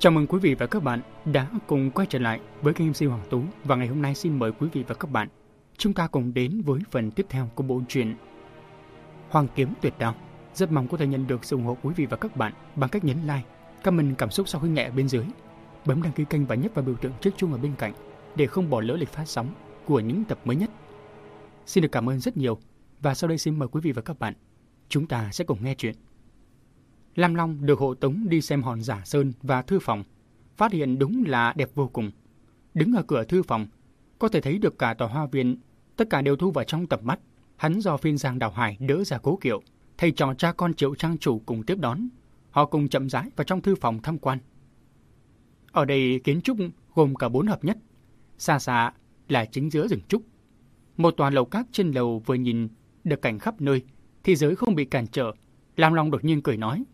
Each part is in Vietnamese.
Chào mừng quý vị và các bạn đã cùng quay trở lại với kênh MC Hoàng Tú và ngày hôm nay xin mời quý vị và các bạn chúng ta cùng đến với phần tiếp theo của bộ truyện Hoàng Kiếm Tuyệt Đao. Rất mong có thể nhận được sự ủng hộ quý vị và các bạn bằng cách nhấn like, comment cảm xúc sau khi nhẹ bên dưới, bấm đăng ký kênh và nhấp vào biểu tượng chiếc chuông ở bên cạnh để không bỏ lỡ lịch phát sóng của những tập mới nhất. Xin được cảm ơn rất nhiều và sau đây xin mời quý vị và các bạn chúng ta sẽ cùng nghe chuyện. Lam Long được hộ tống đi xem hòn giả sơn và thư phòng, phát hiện đúng là đẹp vô cùng. Đứng ở cửa thư phòng, có thể thấy được cả tòa hoa viên, tất cả đều thu vào trong tầm mắt. Hắn do phiên giang đào hải đỡ ra cố kiệu, thầy trò cha con triệu trang chủ cùng tiếp đón. Họ cùng chậm rãi vào trong thư phòng tham quan. Ở đây kiến trúc gồm cả bốn hợp nhất. Xa xa là chính giữa rừng trúc. Một tòa lầu các trên lầu vừa nhìn được cảnh khắp nơi, thế giới không bị cản trở. Lam Long đột nhiên cười nói.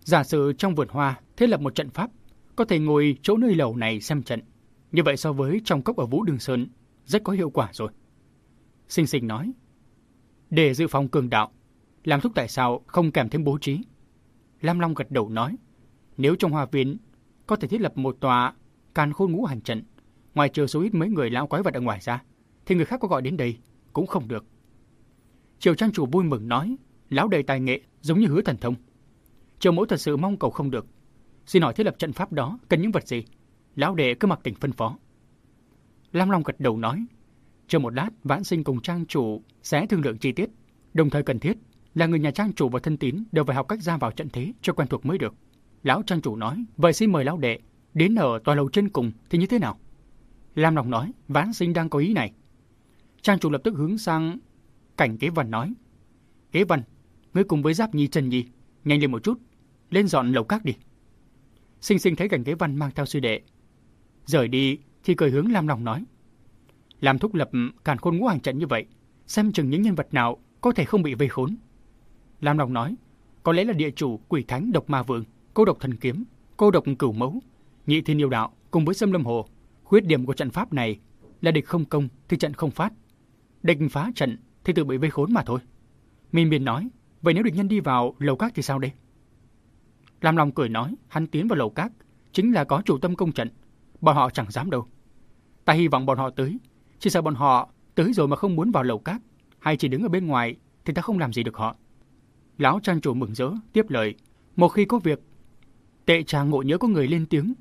Giả sử trong vườn hoa thiết lập một trận pháp, có thể ngồi chỗ nơi lầu này xem trận. Như vậy so với trong cốc ở Vũ Đường Sơn, rất có hiệu quả rồi. Sinh sinh nói, để dự phòng cường đạo, làm thúc tại sao không kèm thêm bố trí? Lam Long gật đầu nói, nếu trong hòa viện có thể thiết lập một tòa can khôn ngũ hành trận, ngoài trừ số ít mấy người lão quái vật ở ngoài ra, thì người khác có gọi đến đây cũng không được. Triều Trang chủ vui mừng nói, lão đầy tài nghệ giống như hứa thần thông. Triều mẫu thật sự mong cầu không được. Xin hỏi thiết lập trận pháp đó cần những vật gì? Lão đệ cứ mặc tỉnh phân phó. Lam Long gật đầu nói, chờ một lát vãn sinh cùng trang chủ sẽ thương lượng chi tiết. Đồng thời cần thiết là người nhà trang chủ và thân tín đều phải học cách ra vào trận thế cho quen thuộc mới được. Lão trang chủ nói, vậy xin mời lão đệ đến ở tòa lầu trên cùng thì như thế nào? Lam Long nói, vãn sinh đang có ý này. Trang chủ lập tức hướng sang cảnh kế văn nói, kế văn, ngươi cùng với giáp nhi trần nhi, nhanh lên một chút, lên dọn lầu các đi. Sinh sinh thấy cảnh kế văn mang theo sư đệ. Rời đi thì cười hướng Lam Long nói. Làm thúc lập càn khôn ngũ hành trận như vậy, xem chừng những nhân vật nào có thể không bị vây khốn. Lam Long nói, có lẽ là địa chủ, quỷ thánh, độc ma vương, cô độc thần kiếm, cô độc cửu mẫu, nhị thiên yêu đạo cùng với xâm lâm hồ. Khuyết điểm của trận pháp này là địch không công thì trận không phát. Địch phá trận thì tự bị vây khốn mà thôi. Minh Biên nói, vậy nếu địch nhân đi vào lầu các thì sao đây? Lam Long cười nói, hắn tiến vào lầu cát chính là có chủ tâm công trận. Bọn họ chẳng dám đâu. Ta hy vọng bọn họ tới. Chỉ sợ bọn họ tới rồi mà không muốn vào lầu cát hay chỉ đứng ở bên ngoài thì ta không làm gì được họ. Lão trang chủ mừng rỡ, tiếp lời. Một khi có việc, tệ trang ngộ nhớ có người lên tiếng.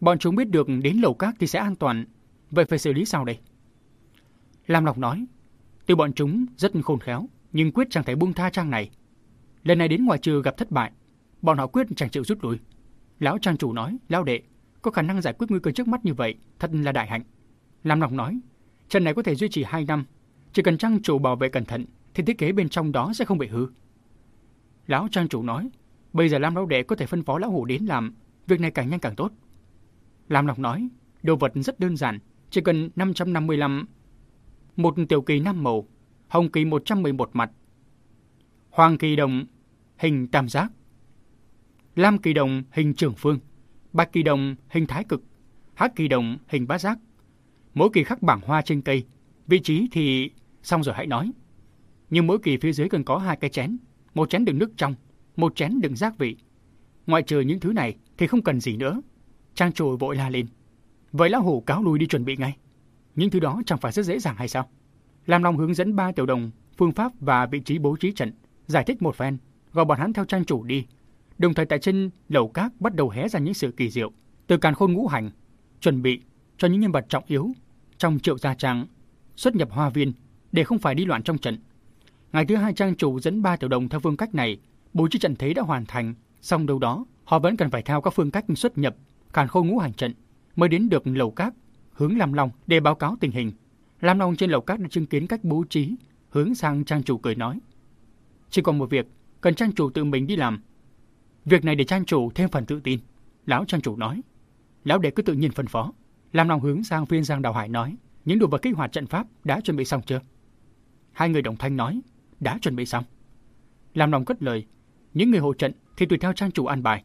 Bọn chúng biết được đến lầu cát thì sẽ an toàn. Vậy phải xử lý sao đây? Lam Long nói, tuy bọn chúng rất khôn khéo, nhưng quyết chẳng thể buông tha trang này. Lần này đến ngoài trừ gặp thất bại, bọn họ quyết chẳng chịu rút lui. Lão trang chủ nói, lão đệ, có khả năng giải quyết nguy cơ trước mắt như vậy, thật là đại hạnh. Lam lộc nói, trận này có thể duy trì 2 năm, chỉ cần trang chủ bảo vệ cẩn thận thì thiết kế bên trong đó sẽ không bị hư. Lão trang chủ nói, bây giờ Lam lão đệ có thể phân phó lão hủ đến làm, việc này càng nhanh càng tốt. Lam lộc nói, đồ vật rất đơn giản, chỉ cần 555 một tiểu kỳ năm màu, hồng kỳ 111 mặt, hoàng kỳ đồng hình tam giác, lam kỳ đồng hình trường phương, bạch kỳ đồng hình thái cực, hắc kỳ đồng hình bát giác. Mỗi kỳ khắc bảng hoa trên cây, vị trí thì xong rồi hãy nói. Nhưng mỗi kỳ phía dưới cần có hai cái chén, một chén đựng nước trong, một chén đựng giác vị. Ngoại trừ những thứ này thì không cần gì nữa. Trang trồi vội la lên. Vậy lão hủ cáo lui đi chuẩn bị ngay. Những thứ đó chẳng phải rất dễ dàng hay sao? Lam Long hướng dẫn ba tiểu đồng, phương pháp và vị trí bố trí trận, giải thích một phen, gọi bọn hắn theo trang chủ đi. Đồng thời tại trên lầu cát bắt đầu hé ra những sự kỳ diệu, từ càn khôn ngũ hành, chuẩn bị cho những nhân vật trọng yếu trong triệu gia trang xuất nhập hoa viên để không phải đi loạn trong trận. Ngày thứ hai trang chủ dẫn ba tiểu đồng theo phương cách này, bố trí trận thế đã hoàn thành, song đâu đó họ vẫn cần phải theo các phương cách xuất nhập càn khôn ngũ hành trận mới đến được lầu cát hướng Lam Long để báo cáo tình hình. Lam Long trên lầu cát đã chứng kiến cách bố trí, hướng sang trang chủ cười nói. Chỉ còn một việc, cần trang chủ tự mình đi làm. Việc này để trang chủ thêm phần tự tin. Lão trang chủ nói. Lão đệ cứ tự nhiên phân phó. làm lòng hướng sang phiên Giang Đào Hải nói. Những đồ vật kích hoạt trận pháp đã chuẩn bị xong chưa? Hai người đồng thanh nói. Đã chuẩn bị xong. làm lòng cất lời. Những người hộ trận thì tùy theo trang chủ an bài.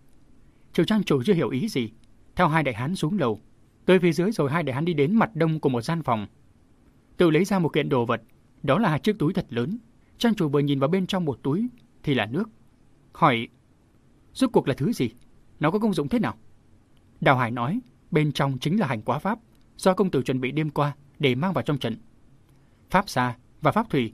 Triều trang chủ chưa hiểu ý gì. Theo hai đại hán xuống lầu, Tới phía dưới rồi hai đại hán đi đến mặt đông của một gian phòng. Tự lấy ra một kiện đồ vật, đó là hai chiếc túi thật lớn. Trang chủ vừa nhìn vào bên trong một túi thì là nước. Hỏi, rốt cuộc là thứ gì? nó có công dụng thế nào? Đào Hải nói, bên trong chính là hành quá pháp, do công tử chuẩn bị đêm qua để mang vào trong trận. Pháp xa và pháp thủy.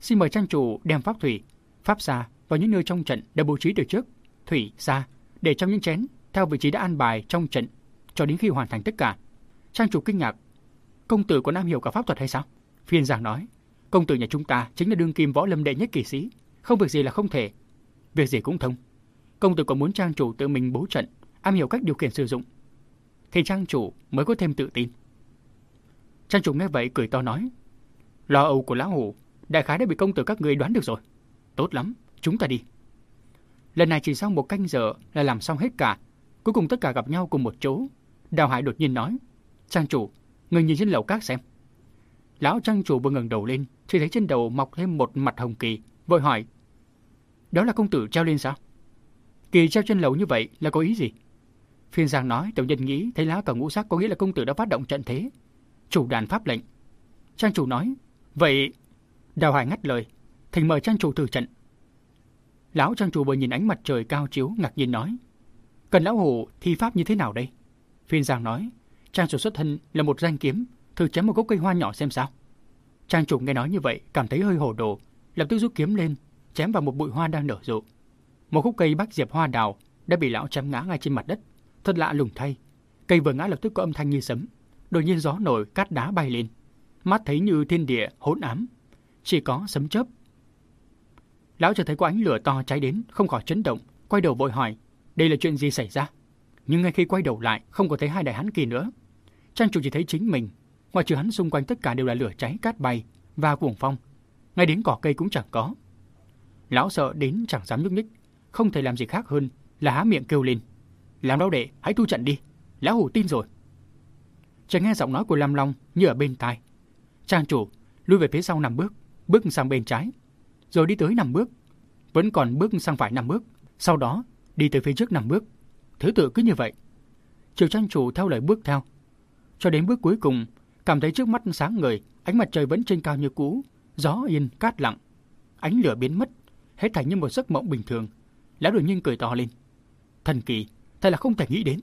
Xin mời trang chủ đem pháp thủy, pháp xa vào những nơi trong trận đã bố trí từ trước, thủy, xa, để trong những chén theo vị trí đã an bài trong trận cho đến khi hoàn thành tất cả. Trang chủ kinh ngạc, công tử có nam hiểu cả pháp thuật hay sao? Phiên giảng nói, công tử nhà chúng ta chính là đương kim võ lâm đệ nhất kỳ sĩ, không việc gì là không thể. Việc gì cũng thông. Công tử còn muốn trang chủ tự mình bố trận, am hiểu cách điều khiển sử dụng, thì trang chủ mới có thêm tự tin. Trang chủ nghe vậy cười to nói, lo âu của lão hủ, đại khái đã bị công tử các người đoán được rồi. Tốt lắm, chúng ta đi. Lần này chỉ sau một canh giờ là làm xong hết cả. Cuối cùng tất cả gặp nhau cùng một chỗ. Đào Hải đột nhiên nói, Trang chủ, người nhìn trên lầu các xem. Lão trang chủ vừa ngẩng đầu lên, thì thấy trên đầu mọc thêm một mặt hồng kỳ, vội hỏi, đó là công tử treo lên sao? Kỳ treo trên lầu như vậy là có ý gì? Phiên Giang nói, tiểu nhân nghĩ thấy lá cờ ngũ sắc có nghĩa là công tử đã phát động trận thế. Chủ đàn pháp lệnh. Trang chủ nói, vậy... Đào Hải ngắt lời, thỉnh mời trang chủ thử trận. Lão trang chủ vừa nhìn ánh mặt trời cao chiếu ngạc nhiên nói, cần lão hủ thi pháp như thế nào đây? Phiên Giang nói, trang chủ xuất thân là một danh kiếm, thử chém một gốc cây hoa nhỏ xem sao. Trang chủ nghe nói như vậy, cảm thấy hơi hồ đồ, lập tức rút kiếm lên, chém vào một bụi hoa đang nở rộ. Một khúc cây bách diệp hoa đào đã bị lão chém ngã ngay trên mặt đất. Thật lạ lùng thay, cây vừa ngã lập tức có âm thanh như sấm. Đột nhiên gió nổi, cát đá bay lên. Mắt thấy như thiên địa hỗn ám, chỉ có sấm chớp. Lão chợt thấy có ánh lửa to cháy đến, không khỏi chấn động, quay đầu vội hỏi, đây là chuyện gì xảy ra? Nhưng ngay khi quay đầu lại, không có thấy hai đại hán kỳ nữa. Trang chủ chỉ thấy chính mình, ngoài trừ hắn xung quanh tất cả đều là lửa cháy, cát bay và cuồng phong. Ngay đến cỏ cây cũng chẳng có. Lão sợ đến chẳng dám nhúc nhích, không thể làm gì khác hơn là há miệng kêu lên. Làm đau đệ, hãy thu trận đi, lão hủ tin rồi. Chàng nghe giọng nói của Lam Long như ở bên tai. Trang chủ lui về phía sau năm bước, bước sang bên trái, rồi đi tới năm bước, vẫn còn bước sang phải năm bước, sau đó đi tới phía trước năm bước. Thứ tự cứ như vậy. Triều trang chủ theo lời bước theo, cho đến bước cuối cùng, cảm thấy trước mắt sáng ngời, ánh mặt trời vẫn trên cao như cũ, gió yên cát lặng, ánh lửa biến mất, hết thành như một giấc mộng bình thường. Lão đột nhiên cười to lên. Thần kỳ, thật là không thể nghĩ đến.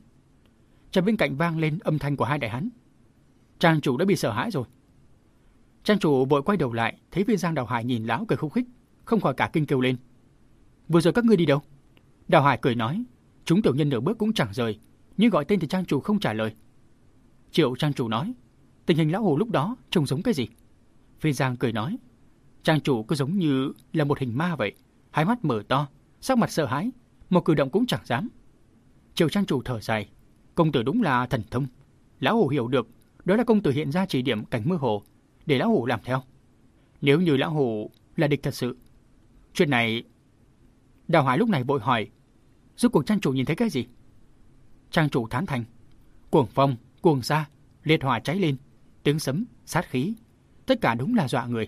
Trong bên cạnh vang lên âm thanh của hai đại hán. Trang chủ đã bị sợ hãi rồi. Trang chủ vội quay đầu lại, thấy viên giang đào hải nhìn lão cười khúc khích, không khỏi cả kinh kêu lên. Vừa rồi các ngươi đi đâu? Đào hải cười nói, chúng tiểu nhân nửa bước cũng chẳng rời, nhưng gọi tên thì trang chủ không trả lời. Triệu trang chủ nói, tình hình lão hồ lúc đó trông giống cái gì? Viên giang cười nói, trang chủ cứ giống như là một hình ma vậy, hai mắt mở to, sắc mặt sợ hãi, một cử động cũng chẳng dám. Triệu trang chủ thở dài, công tử đúng là thần thông. Lão hủ hiểu được, đó là công tử hiện ra chỉ điểm cảnh mơ hồ, để lão hủ làm theo. Nếu như lão hủ là địch thật sự, chuyện này... Đào Hải lúc này vội hỏi, rốt cuộc trang chủ nhìn thấy cái gì? Trang chủ thán thành, cuồng phong, cuồng xa, liệt hỏa cháy lên, tiếng sấm, sát khí, tất cả đúng là dọa người.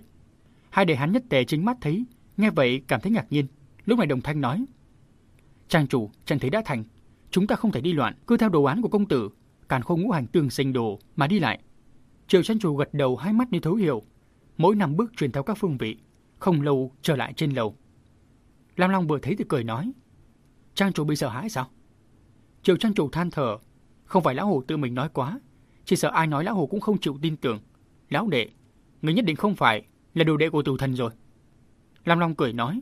Hai đệ hắn nhất tề chính mắt thấy, nghe vậy cảm thấy ngạc nhiên, lúc này đồng thanh nói, Trang chủ, trận thế đã thành, chúng ta không thể đi loạn, cứ theo đồ án của công tử, càn khôn ngũ hành tương sinh đồ mà đi lại. Triệu trang chủ gật đầu hai mắt như thấu hiểu, mỗi năm bước truyền theo các phương vị, không lâu trở lại trên lầu. Lam Long vừa thấy thì cười nói, trang chủ bị sợ hãi sao? Triệu trang chủ than thở, không phải lão hồ tự mình nói quá, chỉ sợ ai nói lão hồ cũng không chịu tin tưởng. Lão đệ, người nhất định không phải là đồ đệ của tù thần rồi. Lam Long cười nói,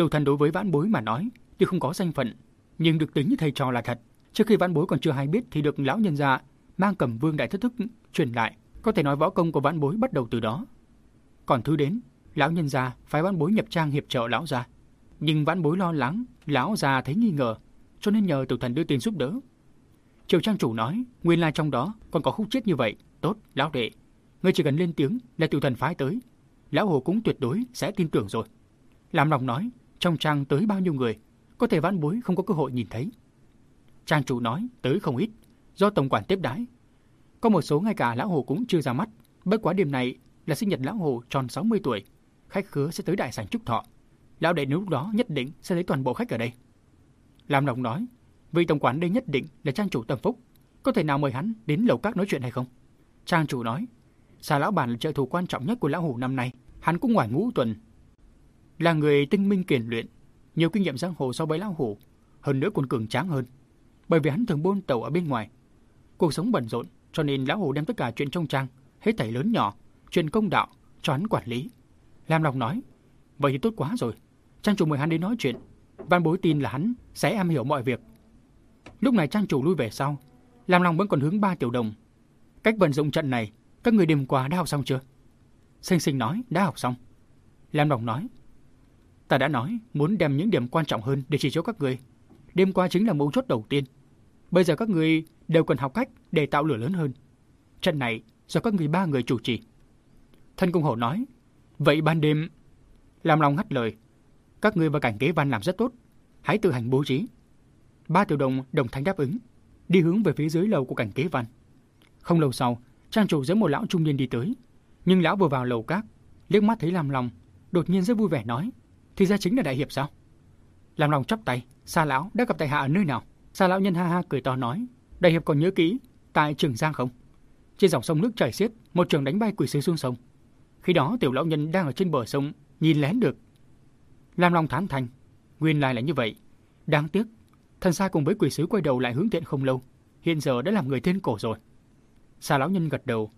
Tiểu thần đối với vãn bối mà nói, tuy không có danh phận, nhưng được tính như thầy trò là thật. Trước khi vãn bối còn chưa hay biết thì được lão nhân gia mang cầm vương đại thất thức truyền lại, có thể nói võ công của vãn bối bắt đầu từ đó. Còn thứ đến, lão nhân gia phải vãn bối nhập trang hiệp trợ lão gia. Nhưng vãn bối lo lắng, lão già thấy nghi ngờ, cho nên nhờ tiểu thần đưa tiền giúp đỡ. Triều trang chủ nói, nguyên lai trong đó còn có khúc chết như vậy, tốt, lão đệ. Ngươi chỉ cần lên tiếng là tiểu thần phái tới. Lão hồ cũng tuyệt đối sẽ tin tưởng rồi. Làm lòng nói, trong trang tới bao nhiêu người, có thể vãn bối không có cơ hội nhìn thấy. Trang chủ nói tới không ít, do tổng quản tiếp đái. Có một số ngay cả lão hồ cũng chưa ra mắt, bất quá đêm này là sinh nhật lão hồ tròn 60 tuổi, khách khứa sẽ tới đại sảnh chúc thọ. Lão đệ lúc đó nhất định sẽ lấy toàn bộ khách ở đây. Lam Đồng nói, vị tổng quản đây nhất định là trang chủ Tâm Phúc, có thể nào mời hắn đến lầu các nói chuyện hay không? Trang chủ nói, Xà lão bản là trợ thủ quan trọng nhất của lão hồ năm nay, hắn cũng ngoài ngũ tuần. Là người tinh minh kiền luyện, nhiều kinh nghiệm giang hồ so với lão hủ, hơn nữa còn cường tráng hơn. bởi vì hắn thường bôn tàu ở bên ngoài. Cuộc sống bận rộn, cho nên lão hồ đem tất cả chuyện trong trang, hết thảy lớn nhỏ, chuyện công đạo cho hắn quản lý. Lam Long nói, vậy thì tốt quá rồi. Trang chủ mời hắn đến nói chuyện. Văn bối tin là hắn sẽ am hiểu mọi việc. Lúc này trang chủ lui về sau, Lam Long vẫn còn hướng ba tiểu đồng. Cách vận dụng trận này, các người đêm qua đã học xong chưa? Sinh sinh nói, đã học xong. Lam Long nói, ta đã nói muốn đem những điểm quan trọng hơn để chỉ cho các người. Đêm qua chính là mấu chốt đầu tiên. Bây giờ các người đều cần học cách để tạo lửa lớn hơn. Trận này do các người ba người chủ trì. Thân công hổ nói, vậy ban đêm... làm lòng ngắt lời, các người và cảnh kế văn làm rất tốt, hãy tự hành bố trí. Ba tiểu đồng đồng thanh đáp ứng, đi hướng về phía dưới lầu của cảnh kế văn. Không lâu sau, trang chủ dẫn một lão trung niên đi tới, nhưng lão vừa vào lầu các, liếc mắt thấy làm lòng đột nhiên rất vui vẻ nói, thì ra chính là đại hiệp sao? Lam Long chắp tay, Sa lão đã gặp tại hạ ở nơi nào? Sa lão nhân ha ha cười to nói, đại hiệp còn nhớ kỹ tại Trường Giang không? Trên dòng sông nước chảy xiết, một trường đánh bay quỷ sứ xuống sông. Khi đó tiểu lão nhân đang ở trên bờ sông, nhìn lén được. Lam Long thán thành, nguyên lai là như vậy. Đáng tiếc, thần sa cùng với quỷ sứ quay đầu lại hướng thiện không lâu, hiện giờ đã làm người tên cổ rồi. Sa lão nhân gật đầu.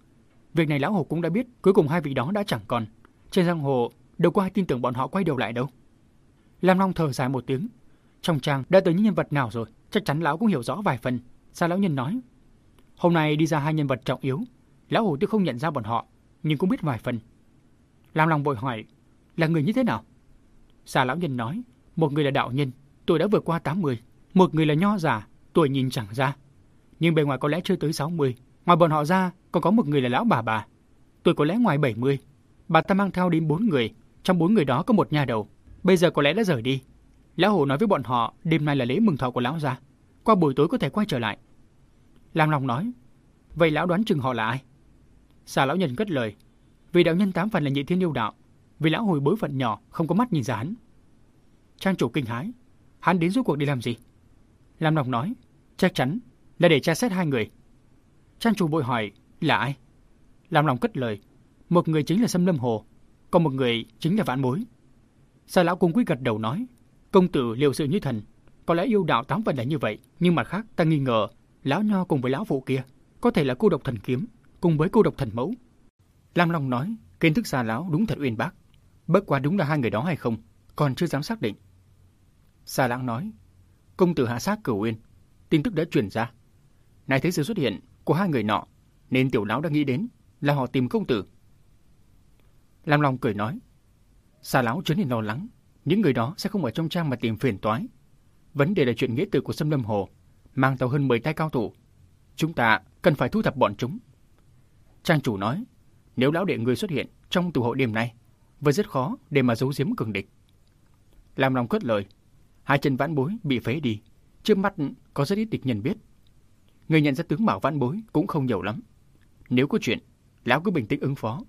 Việc này lão hồ cũng đã biết, cuối cùng hai vị đó đã chẳng còn. Trên giang hồ, đâu có ai tin tưởng bọn họ quay đầu lại đâu. Lam Long thở dài một tiếng. Trong trang đã tới những nhân vật nào rồi, chắc chắn lão cũng hiểu rõ vài phần. Sa lão nhân nói, hôm nay đi ra hai nhân vật trọng yếu, lão hồ tuy không nhận ra bọn họ, nhưng cũng biết vài phần. Lam Long bội hỏi, là người như thế nào? Sa lão nhân nói, một người là đạo nhân, tuổi đã vượt qua 80, một người là nho giả, tuổi nhìn chẳng ra. Nhưng bề ngoài có lẽ chưa tới 60, ngoài bọn họ ra còn có một người là lão bà bà, tuổi có lẽ ngoài 70. Bà ta mang theo đến bốn người, trong bốn người đó có một nhà đầu, bây giờ có lẽ đã rời đi. Lão Hồ nói với bọn họ đêm nay là lễ mừng thọ của lão gia, qua buổi tối có thể quay trở lại. Lam Long nói, vậy lão đoán chừng họ là ai? Xà lão nhân cất lời, vì đạo nhân tám phần là nhị thiên yêu đạo, vì lão hồi bối phận nhỏ không có mắt nhìn ra hắn. Trang chủ kinh hãi, hắn đến rốt cuộc đi làm gì? Lam Long nói, chắc chắn là để tra xét hai người. Trang chủ bội hỏi, là ai? Lam Long cất lời, một người chính là Sâm Lâm Hồ, còn một người chính là Vạn Bối. Sa lão cung quý gật đầu nói, công tử liệu sự như thần, có lẽ yêu đạo tám phần là như vậy, nhưng mặt khác ta nghi ngờ lão nho cùng với lão phụ kia có thể là cô độc thần kiếm cùng với cô độc thần mẫu. Lam Long nói, kiến thức xa lão đúng thật uyên bác. Bất quá đúng là hai người đó hay không, còn chưa dám xác định. Sa lãng nói, công tử hạ sát cửu uyên, tin tức đã truyền ra. Này thấy sự xuất hiện của hai người nọ, nên tiểu lão đã nghĩ đến là họ tìm công tử. Lam Long cười nói, xà lão trở nên lo lắng, những người đó sẽ không ở trong trang mà tìm phiền toái. Vấn đề là chuyện nghĩa tử của Sâm Lâm Hồ, mang tàu hơn 10 tay cao thủ. Chúng ta cần phải thu thập bọn chúng. Trang chủ nói, nếu lão đệ người xuất hiện trong tù hội đêm nay, vẫn rất khó để mà giấu giếm cường địch. lam long cất lời, hai chân vãn bối bị phế đi, trước mắt có rất ít địch nhân biết. Người nhận ra tướng bảo vãn bối cũng không nhiều lắm. Nếu có chuyện, lão cứ bình tĩnh ứng phó.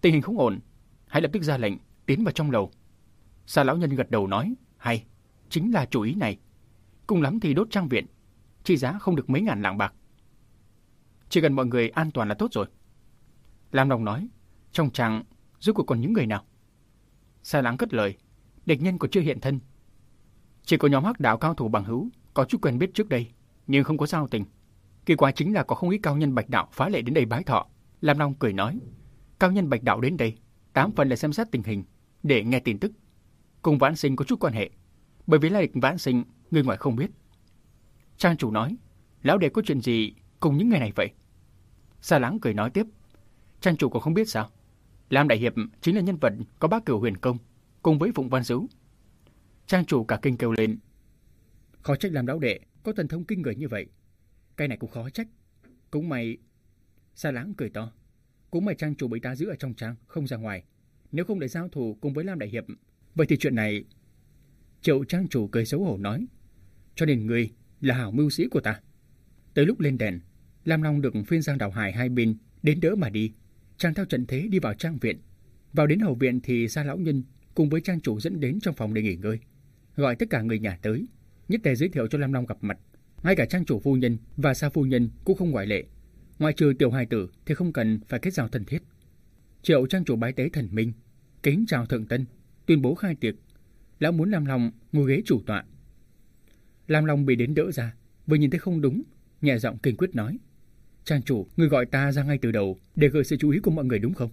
Tình hình không ổn, hãy lập tức ra lệnh tiến vào trong lầu. Sa lão nhân gật đầu nói, hay, chính là chủ ý này. Cùng lắm thì đốt trang viện, chi giá không được mấy ngàn lạng bạc. Chỉ cần mọi người an toàn là tốt rồi. Lam Long nói, trong trang rốt cuộc còn những người nào? Sa lãng cất lời, địch nhân còn chưa hiện thân. Chỉ có nhóm hắc đạo cao thủ bằng hữu, có chút quen biết trước đây, nhưng không có giao tình. Kỳ quái chính là có không ít cao nhân bạch đạo phá lệ đến đây bái thọ. Lam Long cười nói, cao nhân bạch đạo đến đây, tám phần là xem xét tình hình, để nghe tin tức. Cùng vãn sinh có chút quan hệ, bởi vì là địch vãn sinh, người ngoài không biết. Trang chủ nói, lão đệ có chuyện gì cùng những người này vậy? Sa lãng cười nói tiếp, Trang chủ còn không biết sao? Lam Đại Hiệp chính là nhân vật có bác cửu huyền công, cùng với Phụng Văn dữu Trang chủ cả kinh kêu lên. Khó trách làm lão đệ, có thần thông kinh người như vậy. Cái này cũng khó trách. Cũng may Sa lãng cười to. Cũng phải trang chủ bị ta giữ ở trong trang, không ra ngoài. Nếu không để giao thủ cùng với Lam Đại Hiệp, vậy thì chuyện này... Triệu trang chủ cười xấu hổ nói. Cho nên người là hảo mưu sĩ của ta. Tới lúc lên đèn, Lam Long được phiên giang đảo hải hai bên đến đỡ mà đi. Chàng theo trận thế đi vào trang viện. Vào đến hậu viện thì gia lão nhân cùng với trang chủ dẫn đến trong phòng để nghỉ ngơi. Gọi tất cả người nhà tới, nhất tề giới thiệu cho Lam Long gặp mặt. Ngay cả trang chủ phu nhân và sa phu nhân cũng không ngoại lệ. Ngoài trừ tiểu hài tử thì không cần phải kết giao thân thiết. Triệu trang chủ bái tế thần minh, kính chào thượng tân, tuyên bố khai tiệc. Lão muốn làm lòng ngồi ghế chủ tọa. làm lòng bị đến đỡ ra, vừa nhìn thấy không đúng, nhẹ giọng kinh quyết nói. Trang chủ, người gọi ta ra ngay từ đầu để gợi sự chú ý của mọi người đúng không?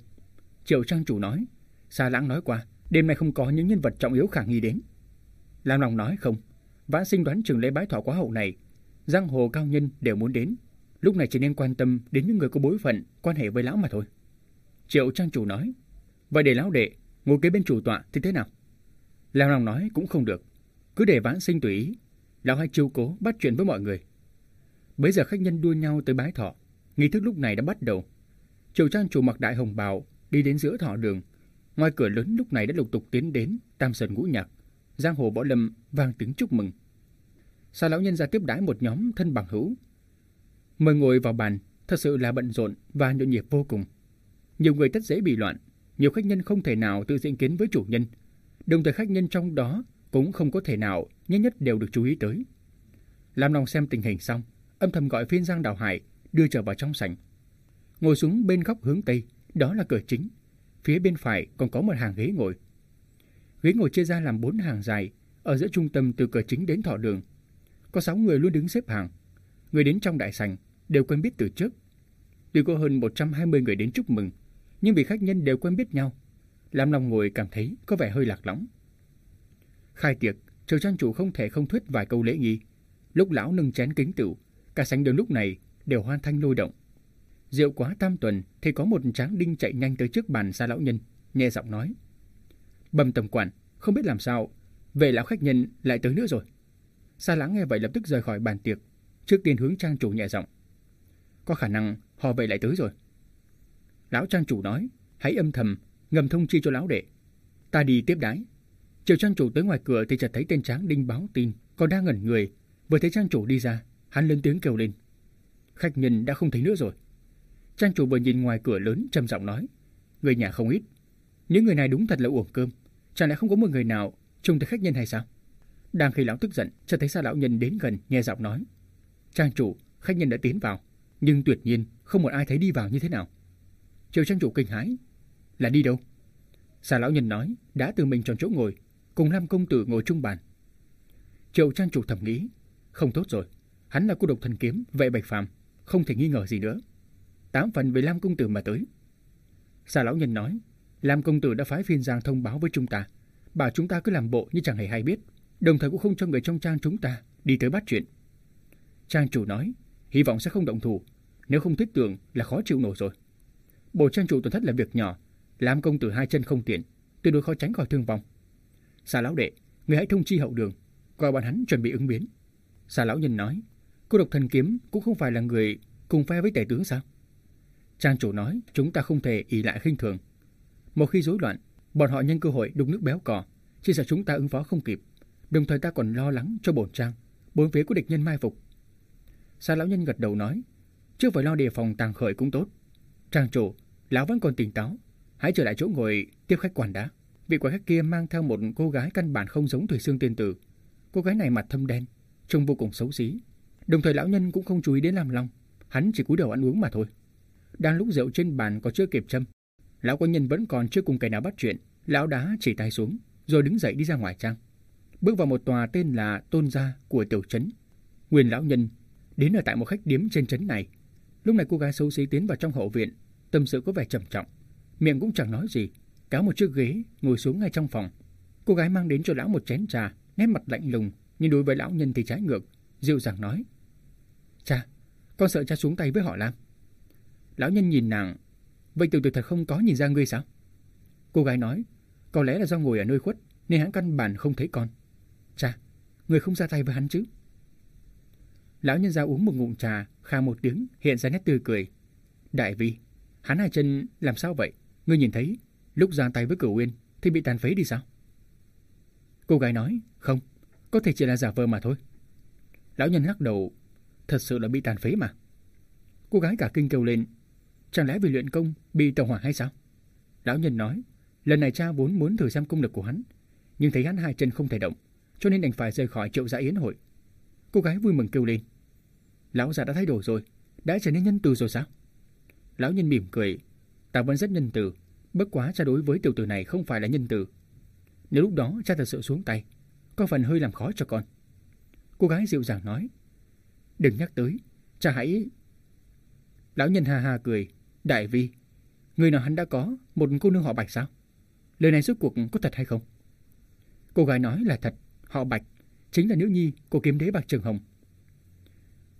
Triệu trang chủ nói. Sa lãng nói qua, đêm nay không có những nhân vật trọng yếu khả nghi đến. Lam Long nói không. Vãn sinh đoán trường lễ bái thọ quá hậu này, giang hồ cao nhân đều muốn đến. Lúc này chỉ nên quan tâm đến những người có bối phận, quan hệ với lão mà thôi. Triệu trang chủ nói. Vậy để lão đệ, ngồi kế bên chủ tọa thì thế nào? Lão lòng nói cũng không được. Cứ để vãn sinh tùy ý. Lão hay chiêu cố bắt chuyện với mọi người. Bây giờ khách nhân đua nhau tới bái thọ. Nghi thức lúc này đã bắt đầu. Triệu trang chủ mặc đại hồng bào đi đến giữa thọ đường. Ngoài cửa lớn lúc này đã lục tục tiến đến tam sơn ngũ nhạc. Giang hồ võ lâm vang tiếng chúc mừng. Sa lão nhân ra tiếp đái một nhóm thân bằng hữu. Mời ngồi vào bàn, thật sự là bận rộn và nhộn nhịp vô cùng. Nhiều người rất dễ bị loạn, nhiều khách nhân không thể nào tự diễn kiến với chủ nhân. Đồng thời khách nhân trong đó cũng không có thể nào nhất nhất đều được chú ý tới. Lam Long xem tình hình xong, âm thầm gọi phiên Giang Đào Hải đưa trở vào trong sảnh. Ngồi xuống bên góc hướng Tây, đó là cửa chính. Phía bên phải còn có một hàng ghế ngồi. Ghế ngồi chia ra làm bốn hàng dài, ở giữa trung tâm từ cửa chính đến thọ đường. Có sáu người luôn đứng xếp hàng. Người đến trong đại sảnh đều quen biết từ trước. Tuy có hơn 120 người đến chúc mừng, nhưng vì khách nhân đều quen biết nhau, làm lòng ngồi cảm thấy có vẻ hơi lạc lõng. Khai tiệc, Triều Trang chủ không thể không thuyết vài câu lễ nghi. Lúc lão nâng chén kính tửu, cả sảnh đường lúc này đều hoan thanh lôi động. Rượu quá tam tuần thì có một tráng đinh chạy nhanh tới trước bàn xa lão nhân, nhẹ giọng nói. Bầm tầm quản, không biết làm sao, về lão khách nhân lại tới nữa rồi. Sa lãng nghe vậy lập tức rời khỏi bàn tiệc, trước tiên hướng trang chủ nhẹ giọng. Có khả năng họ vậy lại tới rồi. Lão trang chủ nói, hãy âm thầm, ngầm thông chi cho lão đệ. Ta đi tiếp đái. Chiều trang chủ tới ngoài cửa thì chợt thấy tên tráng đinh báo tin, còn đang ngẩn người. Vừa thấy trang chủ đi ra, hắn lên tiếng kêu lên. Khách nhân đã không thấy nữa rồi. Trang chủ vừa nhìn ngoài cửa lớn trầm giọng nói, người nhà không ít. Những người này đúng thật là uổng cơm. Chẳng lẽ không có một người nào trông thấy khách nhân hay sao? Đang khi lão tức giận, chợt thấy xa lão nhân đến gần, nghe giọng nói. Trang chủ, khách nhân đã tiến vào, nhưng tuyệt nhiên không một ai thấy đi vào như thế nào. triệu trang chủ kinh hãi, là đi đâu? Xà lão nhân nói, đã từ mình chọn chỗ ngồi, cùng Lam công tử ngồi chung bàn. Triệu trang chủ thầm nghĩ, không tốt rồi, hắn là cô độc thần kiếm, vệ bạch phàm, không thể nghi ngờ gì nữa. Tám phần về Lam công tử mà tới. Xà lão nhân nói, Lam công tử đã phái phiên giang thông báo với chúng ta, bảo chúng ta cứ làm bộ như chẳng hề hay biết, đồng thời cũng không cho người trong trang chúng ta đi tới bắt chuyện. Trang chủ nói, hy vọng sẽ không động thủ, nếu không thích tưởng là khó chịu nổi rồi. Bộ trang chủ tổn thất là việc nhỏ, làm công tử hai chân không tiện, tuyệt đối khó tránh khỏi thương vong. Xà lão đệ, người hãy thông chi hậu đường, gọi bọn hắn chuẩn bị ứng biến. Xà lão nhân nói, cô độc thần kiếm cũng không phải là người cùng phe với tể tướng sao? Trang chủ nói, chúng ta không thể ý lại khinh thường. Một khi rối loạn, bọn họ nhân cơ hội đục nước béo cò, chỉ sợ chúng ta ứng phó không kịp. Đồng thời ta còn lo lắng cho bổn trang, bốn phía của địch nhân mai phục. Sa lão nhân gật đầu nói, trước phải lo đề phòng tàng khởi cũng tốt. Trang chủ, lão vẫn còn tỉnh táo, hãy trở lại chỗ ngồi tiếp khách quản đã. Vị quản khách kia mang theo một cô gái căn bản không giống thủy xương tiên tử. Cô gái này mặt thâm đen, trông vô cùng xấu xí. Đồng thời lão nhân cũng không chú ý đến làm long, hắn chỉ cúi đầu ăn uống mà thôi. Đang lúc rượu trên bàn có chưa kịp châm, lão quan nhân vẫn còn chưa cùng kẻ nào bắt chuyện, lão đá chỉ tay xuống, rồi đứng dậy đi ra ngoài trang. Bước vào một tòa tên là Tôn gia của tiểu trấn. Nguyên lão nhân đến ở tại một khách điếm trên trấn này. Lúc này cô gái xấu xí tiến vào trong hậu viện, tâm sự có vẻ trầm trọng, miệng cũng chẳng nói gì, kéo một chiếc ghế ngồi xuống ngay trong phòng. Cô gái mang đến cho lão một chén trà, nét mặt lạnh lùng, nhưng đối với lão nhân thì trái ngược, dịu dàng nói: "Cha, con sợ cha xuống tay với họ lắm." Lão nhân nhìn nàng, "Vậy tiểu tử thật không có nhìn ra ngươi sao?" Cô gái nói: "Có lẽ là do ngồi ở nơi khuất nên hắn căn bản không thấy con." "Cha, người không ra tay với hắn chứ?" Lão nhân ra uống một ngụm trà, kha một tiếng, hiện ra nét tươi cười. "Đại vi, hắn hai chân làm sao vậy? Ngươi nhìn thấy lúc ra tay với Cửu Uyên thì bị tàn phế đi sao?" Cô gái nói: "Không, có thể chỉ là giả vờ mà thôi." Lão nhân lắc đầu, thật sự là bị tàn phế mà. Cô gái cả kinh kêu lên, chẳng lẽ vì luyện công bị tàu hỏa hay sao? Lão nhân nói, lần này cha vốn muốn thử xem công lực của hắn, nhưng thấy hắn hai chân không thể động, cho nên đành phải rời khỏi triệu gia yến hội. Cô gái vui mừng kêu lên, lão già đã thay đổi rồi, đã trở nên nhân từ rồi sao? Lão nhân mỉm cười, ta vẫn rất nhân từ, bất quá cha đối với tiểu tử này không phải là nhân từ. Nếu lúc đó cha thật sự xuống tay, có phần hơi làm khó cho con. Cô gái dịu dàng nói, đừng nhắc tới, cha hãy... Lão nhân ha ha cười, đại vi, người nào hắn đã có một cô nương họ Bạch sao? Lời này rốt cuộc có thật hay không? Cô gái nói là thật, họ Bạch, chính là nữ nhi của kiếm đế bạc Trường Hồng.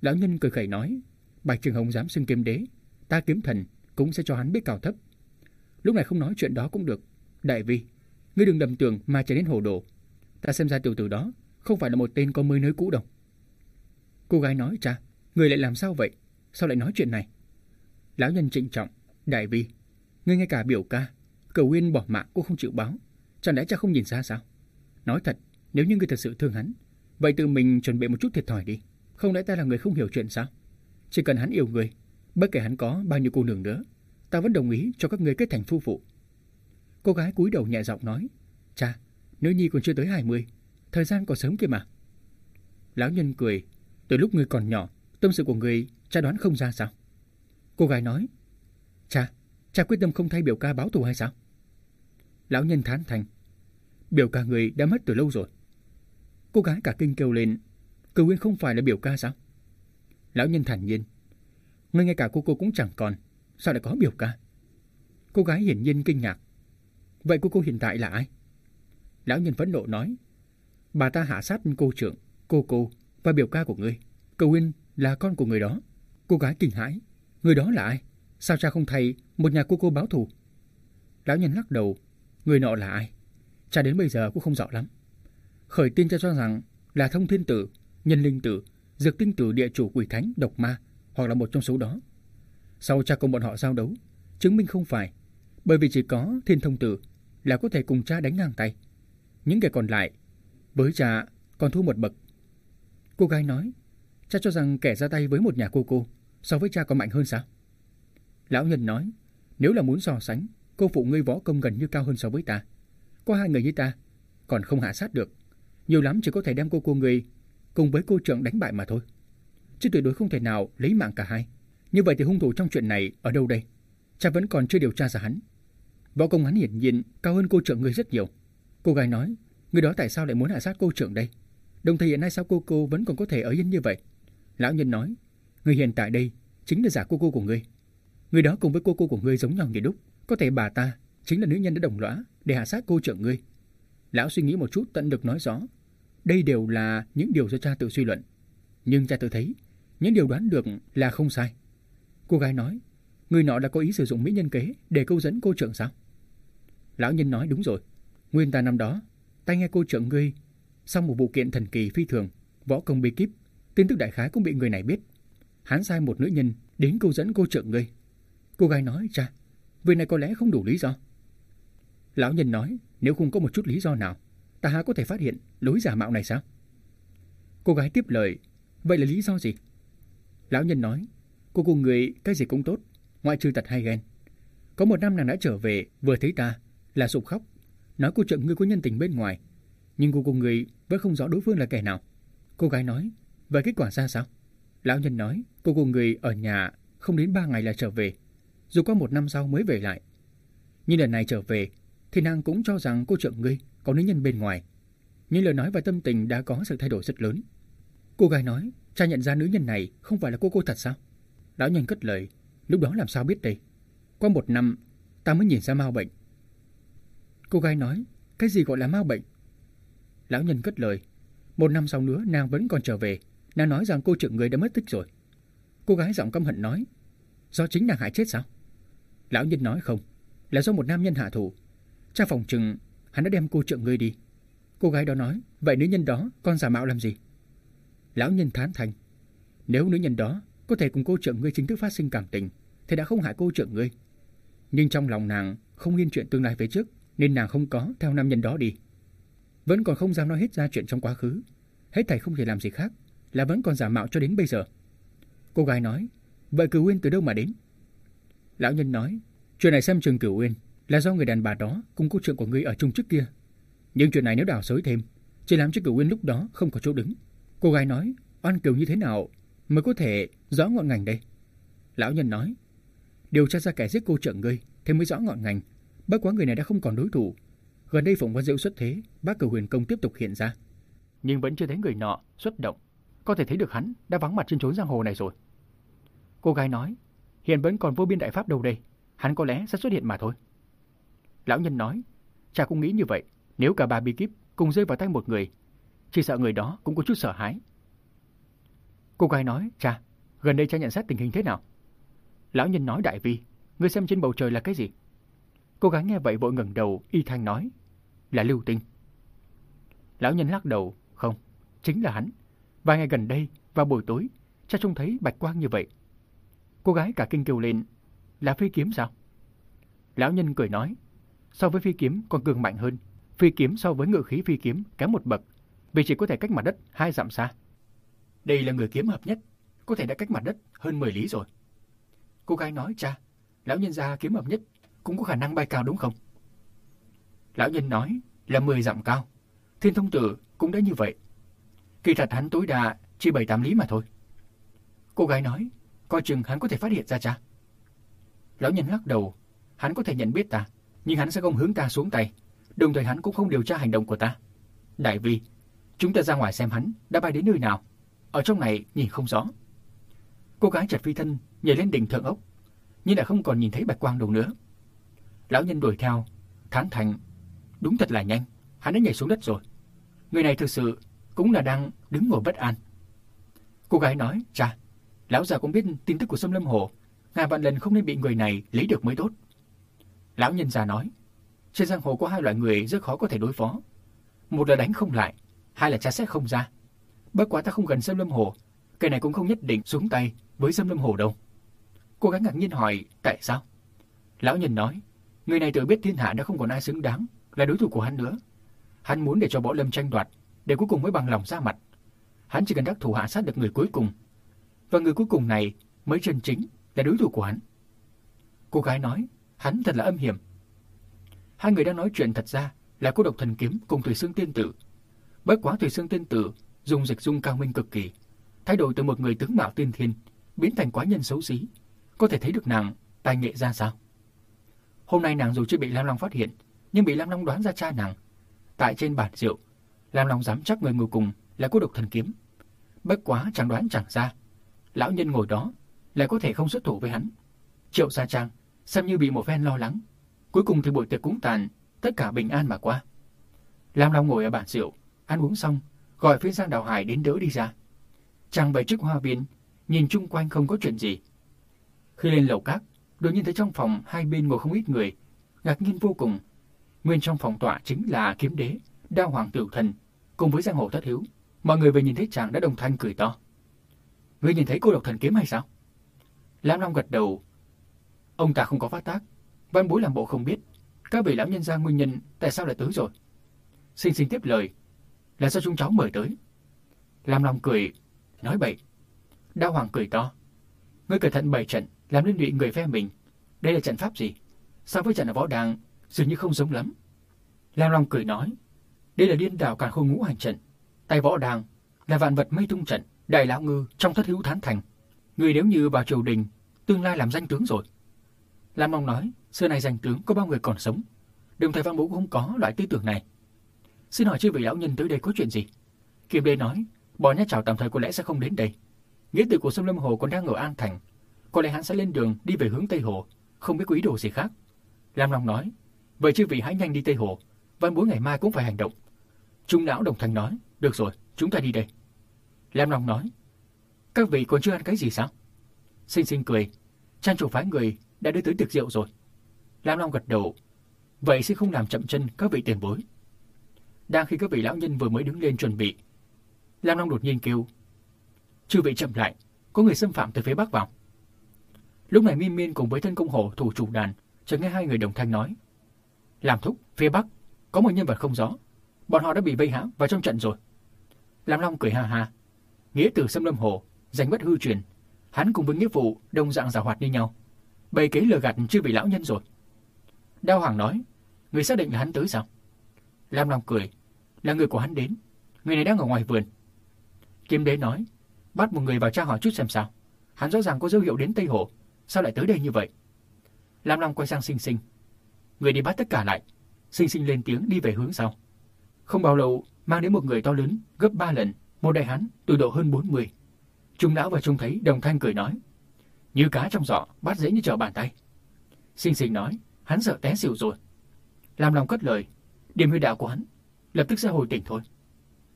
Lão nhân cười khẩy nói, Bạch Trường Hồng dám xưng kiếm đế, ta kiếm thần cũng sẽ cho hắn biết cao thấp. Lúc này không nói chuyện đó cũng được. Đại vi, ngươi đừng đầm tưởng mà trở nên hồ đồ. Ta xem ra tiểu tử đó không phải là một tên có mới nới cũ đâu. Cô gái nói, cha, người lại làm sao vậy? Sao lại nói chuyện này? Lão nhân trịnh trọng, đại vi, ngươi ngay cả biểu ca, cầu uyên bỏ mạng cũng không chịu báo. Chẳng lẽ cha không nhìn ra sao? Nói thật, nếu như ngươi thật sự thương hắn, vậy tự mình chuẩn bị một chút thiệt thòi đi. Không lẽ ta là người không hiểu chuyện sao? Chỉ cần hắn yêu người, bất kể hắn có bao nhiêu cô nương nữa, ta vẫn đồng ý cho các người kết thành phu phụ. Cô gái cúi đầu nhẹ giọng nói, cha, nữ nhi còn chưa tới 20, thời gian còn sớm kia mà. Lão nhân cười, từ lúc người còn nhỏ, tâm sự của người cha đoán không ra sao? Cô gái nói, cha, cha quyết tâm không thay biểu ca báo thù hay sao? Lão nhân thán thành, biểu ca người đã mất từ lâu rồi. Cô gái cả kinh kêu lên, cửu nguyên không phải là biểu ca sao? Lão nhân thản nhiên, ngay ngay cả cô cô cũng chẳng còn, sao lại có biểu ca? Cô gái hiển nhiên kinh ngạc. Vậy cô cô hiện tại là ai? Lão nhân phẫn nộ nói, bà ta hạ sát cô trưởng, cô cô và biểu ca của ngươi. Cầu Uyên là con của người đó. Cô gái kinh hãi, người đó là ai? Sao cha không thay một nhà cô cô báo thù? Lão nhân lắc đầu, người nọ là ai? Cha đến bây giờ cũng không rõ lắm. Khởi tiên cha cho rằng là thông thiên tử, nhân linh tử, dược tinh tử địa chủ quỷ thánh, độc ma hoặc là một trong số đó. Sau cha cùng bọn họ giao đấu, chứng minh không phải, bởi vì chỉ có thiên thông tử là có thể cùng cha đánh ngang tay. Những kẻ còn lại, với cha còn thua một bậc. Cô gái nói, cha cho rằng kẻ ra tay với một nhà cô cô so với cha còn mạnh hơn sao? Lão nhân nói, nếu là muốn so sánh, cô phụ ngươi võ công gần như cao hơn so với ta. Có hai người như ta, còn không hạ sát được. Nhiều lắm chỉ có thể đem cô cô người cùng với cô trưởng đánh bại mà thôi chứ tuyệt đối không thể nào lấy mạng cả hai. Như vậy thì hung thủ trong chuyện này ở đâu đây? Cha vẫn còn chưa điều tra ra hắn. Võ công hắn hiển nhiên cao hơn cô trưởng người rất nhiều. Cô gái nói, người đó tại sao lại muốn hạ sát cô trưởng đây? Đồng thời hiện nay sao cô cô vẫn còn có thể ở yên như vậy? Lão nhân nói, người hiện tại đây chính là giả cô cô của ngươi. Người đó cùng với cô cô của ngươi giống nhau như đúc. Có thể bà ta chính là nữ nhân đã đồng lõa để hạ sát cô trưởng ngươi. Lão suy nghĩ một chút tận được nói rõ. Đây đều là những điều do cha tự suy luận. Nhưng cha tự thấy những điều đoán được là không sai. Cô gái nói, người nọ đã có ý sử dụng mỹ nhân kế để câu dẫn cô trưởng sao? Lão nhân nói đúng rồi. Nguyên ta năm đó, ta nghe cô trưởng ngươi xong một vụ kiện thần kỳ phi thường, võ công bí kíp, tin tức đại khái cũng bị người này biết. Hắn sai một nữ nhân đến câu dẫn cô trưởng ngươi. Cô gái nói, cha, việc này có lẽ không đủ lý do. Lão nhân nói, nếu không có một chút lý do nào, ta há có thể phát hiện lối giả mạo này sao? Cô gái tiếp lời, vậy là lý do gì? Lão nhân nói, cô cùng người cái gì cũng tốt, ngoại trừ tật hay ghen. Có một năm nàng đã trở về, vừa thấy ta, là sụp khóc, nói cô trượng ngươi có nhân tình bên ngoài. Nhưng cô cùng người vẫn không rõ đối phương là kẻ nào. Cô gái nói, vậy kết quả ra sao? Lão nhân nói, cô cùng người ở nhà không đến ba ngày là trở về, dù có một năm sau mới về lại. Nhưng lần này trở về, thì nàng cũng cho rằng cô trượng ngươi có nữ nhân bên ngoài. Nhưng lời nói và tâm tình đã có sự thay đổi rất lớn. Cô gái nói, Cha nhận ra nữ nhân này không phải là cô cô thật sao? Lão nhân cất lời, lúc đó làm sao biết đây? Qua một năm, ta mới nhìn ra mau bệnh. Cô gái nói, cái gì gọi là mau bệnh? Lão nhân cất lời, một năm sau nữa nàng vẫn còn trở về, nàng nói rằng cô trưởng người đã mất tích rồi. Cô gái giọng căm hận nói, do chính nàng hại chết sao? Lão nhân nói không, là do một nam nhân hạ thủ. Cha phòng trừng, hắn đã đem cô trợ người đi. Cô gái đó nói, vậy nữ nhân đó con giả mạo làm gì? Lão nhân thán thành. Nếu nữ nhân đó có thể cùng cô trợ ngươi chính thức phát sinh cảm tình, thì đã không hại cô trợ ngươi. Nhưng trong lòng nàng không yên chuyện tương lai về trước, nên nàng không có theo nam nhân đó đi. Vẫn còn không dám nói hết ra chuyện trong quá khứ. Hết thầy không thể làm gì khác, là vẫn còn giả mạo cho đến bây giờ. Cô gái nói, vậy cửu uyên từ đâu mà đến? Lão nhân nói, chuyện này xem trường cửu uyên là do người đàn bà đó cùng cô chuyện của ngươi ở chung trước kia. Nhưng chuyện này nếu đào sới thêm, chỉ làm cho cửu uyên lúc đó không có chỗ đứng. Cô gái nói, oan kiều như thế nào mới có thể rõ ngọn ngành đây? Lão nhân nói, điều tra ra kẻ giết cô trợ ngươi thì mới rõ ngọn ngành. Bất quá người này đã không còn đối thủ. Gần đây Phụng Văn Diệu xuất thế, bác cửu huyền công tiếp tục hiện ra. Nhưng vẫn chưa thấy người nọ xuất động. có thể thấy được hắn đã vắng mặt trên chốn giang hồ này rồi. Cô gái nói, hiện vẫn còn vô biên đại pháp đâu đây, hắn có lẽ sẽ xuất hiện mà thôi. Lão nhân nói, cha cũng nghĩ như vậy, nếu cả ba bi kíp cùng rơi vào tay một người, chỉ sợ người đó cũng có chút sợ hãi. Cô gái nói, cha, gần đây cha nhận xét tình hình thế nào? Lão nhân nói đại vi, ngươi xem trên bầu trời là cái gì? Cô gái nghe vậy vội ngẩng đầu, y thanh nói, là lưu tinh. Lão nhân lắc đầu, không, chính là hắn. Vài ngày gần đây, vào buổi tối, cha trông thấy bạch quang như vậy. Cô gái cả kinh kêu lên, là phi kiếm sao? Lão nhân cười nói, so với phi kiếm còn cường mạnh hơn, phi kiếm so với ngự khí phi kiếm kém một bậc, vì chỉ có thể cách mặt đất hai dặm xa. Đây là người kiếm hợp nhất, có thể đã cách mặt đất hơn 10 lý rồi. Cô gái nói, cha, lão nhân gia kiếm hợp nhất cũng có khả năng bay cao đúng không? Lão nhân nói là 10 dặm cao. Thiên thông tử cũng đã như vậy. Kỳ thật hắn tối đa chỉ 7-8 lý mà thôi. Cô gái nói, coi chừng hắn có thể phát hiện ra cha. Lão nhân lắc đầu, hắn có thể nhận biết ta, nhưng hắn sẽ không hướng ta xuống tay, đồng thời hắn cũng không điều tra hành động của ta. Đại vi, chúng ta ra ngoài xem hắn đã bay đến nơi nào. Ở trong này nhìn không rõ. Cô gái chặt phi thân, nhảy lên đỉnh thượng ốc, nhưng đã không còn nhìn thấy bạch quang đâu nữa. Lão nhân đuổi theo, thán thành, đúng thật là nhanh, hắn đã nhảy xuống đất rồi. Người này thực sự cũng là đang đứng ngồi bất an. Cô gái nói, cha, lão già cũng biết tin tức của Sâm Lâm Hồ, ngài vạn lần không nên bị người này lấy được mới tốt. Lão nhân già nói, trên giang hồ có hai loại người rất khó có thể đối phó. Một là đánh không lại, hai là tra xét không ra. Bất quá ta không gần Sâm Lâm Hồ, cây này cũng không nhất định xuống tay với Sâm Lâm Hồ đâu. Cô gái ngạc nhiên hỏi, tại sao? Lão nhân nói, người này tự biết thiên hạ đã không còn ai xứng đáng là đối thủ của hắn nữa. Hắn muốn để cho võ lâm tranh đoạt, để cuối cùng mới bằng lòng ra mặt. Hắn chỉ cần đắc thủ hạ sát được người cuối cùng. Và người cuối cùng này mới chân chính là đối thủ của hắn. Cô gái nói, hắn thật là âm hiểm. Hai người đang nói chuyện thật ra là cô độc thần kiếm cùng Thủy Sương Tiên Tử. Bất quá Thủy Sương Tiên Tử dùng dịch dung cao minh cực kỳ, thay đổi từ một người tướng mạo tiên thiên biến thành quá nhân xấu xí, có thể thấy được nàng tài nghệ ra sao. Hôm nay nàng dù chưa bị Lam Long phát hiện, nhưng bị Lam Long đoán ra cha nàng. Tại trên bàn rượu, Lam Long dám chắc người ngồi cùng là cô độc thần kiếm. Bất quá chẳng đoán chẳng ra, lão nhân ngồi đó lại có thể không xuất thủ với hắn. Triệu Sa Trang xem như bị một phen lo lắng. Cuối cùng thì buổi tiệc cũng tàn, tất cả bình an mà qua. Lam Long ngồi ở bàn rượu, ăn uống xong, gọi phía Giang Đào Hải đến đỡ đi ra. Chàng bày trước hoa viên, nhìn chung quanh không có chuyện gì. Khi lên lầu cát, đột nhiên thấy trong phòng hai bên ngồi không ít người, ngạc nhiên vô cùng. Nguyên trong phòng tọa chính là kiếm đế, đao hoàng tiểu thần, cùng với giang hồ thất hiếu. Mọi người vừa nhìn thấy chàng đã đồng thanh cười to. Ngươi nhìn thấy cô độc thần kiếm hay sao? Lam Long gật đầu. Ông ta không có phát tác, văn bối làm bộ không biết. Các vị lão nhân ra nguyên nhân tại sao lại tới rồi? Sinh sinh tiếp lời, là do chúng cháu mời tới. Lam Long cười, nói bậy. Đao Hoàng cười to. Ngươi cẩn thận bày trận, làm liên lụy người phe mình. Đây là trận pháp gì? So với trận ở võ đàng, dường như không giống lắm. Lam Long cười nói, đây là điên đảo càn khôn ngũ hành trận. Tay võ đàng là vạn vật mây tung trận, đại lão ngư trong thất hữu thán thành. Người nếu như vào triều đình, tương lai làm danh tướng rồi. Lam Long nói, xưa này danh tướng có bao người còn sống. Đồng thời văn bố cũng không có loại tư tưởng này. Xin hỏi chư vị lão nhân tới đây có chuyện gì? Kim Đê nói, bò nhát chào tạm thời có lẽ sẽ không đến đây. Nghĩa tử của sông Lâm Hồ còn đang ở An Thành. Có lẽ hắn sẽ lên đường đi về hướng Tây Hồ, không biết có ý đồ gì khác. Lam Long nói, vậy chư vị hãy nhanh đi Tây Hồ, văn bối ngày mai cũng phải hành động. Trung lão đồng thanh nói, được rồi, chúng ta đi đây. Lam Long nói, các vị còn chưa ăn cái gì sao? Sinh sinh cười, trang chủ phái người đã đưa tới tiệc rượu rồi. Lam Long gật đầu, vậy sẽ không làm chậm chân các vị tiền bối. Đang khi các vị lão nhân vừa mới đứng lên chuẩn bị, Lam Long đột nhiên kêu, chư vị chậm lại, có người xâm phạm từ phía bắc vào. Lúc này Miên Miên cùng với thân công hộ thủ chủ đàn, chợt nghe hai người đồng thanh nói. Làm thúc, phía bắc, có một nhân vật không rõ. Bọn họ đã bị vây hãm vào trong trận rồi. Lam Long cười ha ha. Nghĩa tử xâm lâm hồ, giành bất hư truyền. Hắn cùng với nghĩa vụ đồng dạng giả hoạt như nhau. Bày kế lừa gạt chưa bị lão nhân rồi. Đao Hoàng nói, người xác định là hắn tới sao? Lam Long cười, là người của hắn đến. Người này đang ở ngoài vườn. Kim Đế nói, bắt một người vào tra hỏi chút xem sao. Hắn rõ ràng có dấu hiệu đến Tây Hồ, sao lại tới đây như vậy? Lam Long quay sang Sinh Sinh. Người đi bắt tất cả lại. Sinh Sinh lên tiếng đi về hướng sau. Không bao lâu, mang đến một người to lớn, gấp ba lần, một đại hán tuổi độ hơn 40. Trung lão và trung thấy đồng thanh cười nói, như cá trong giỏ, bắt dễ như trở bàn tay. Sinh sinh nói, hắn sợ té xỉu rồi. Làm lòng cất lời, điểm huy đạo của hắn, lập tức sẽ hồi tỉnh thôi.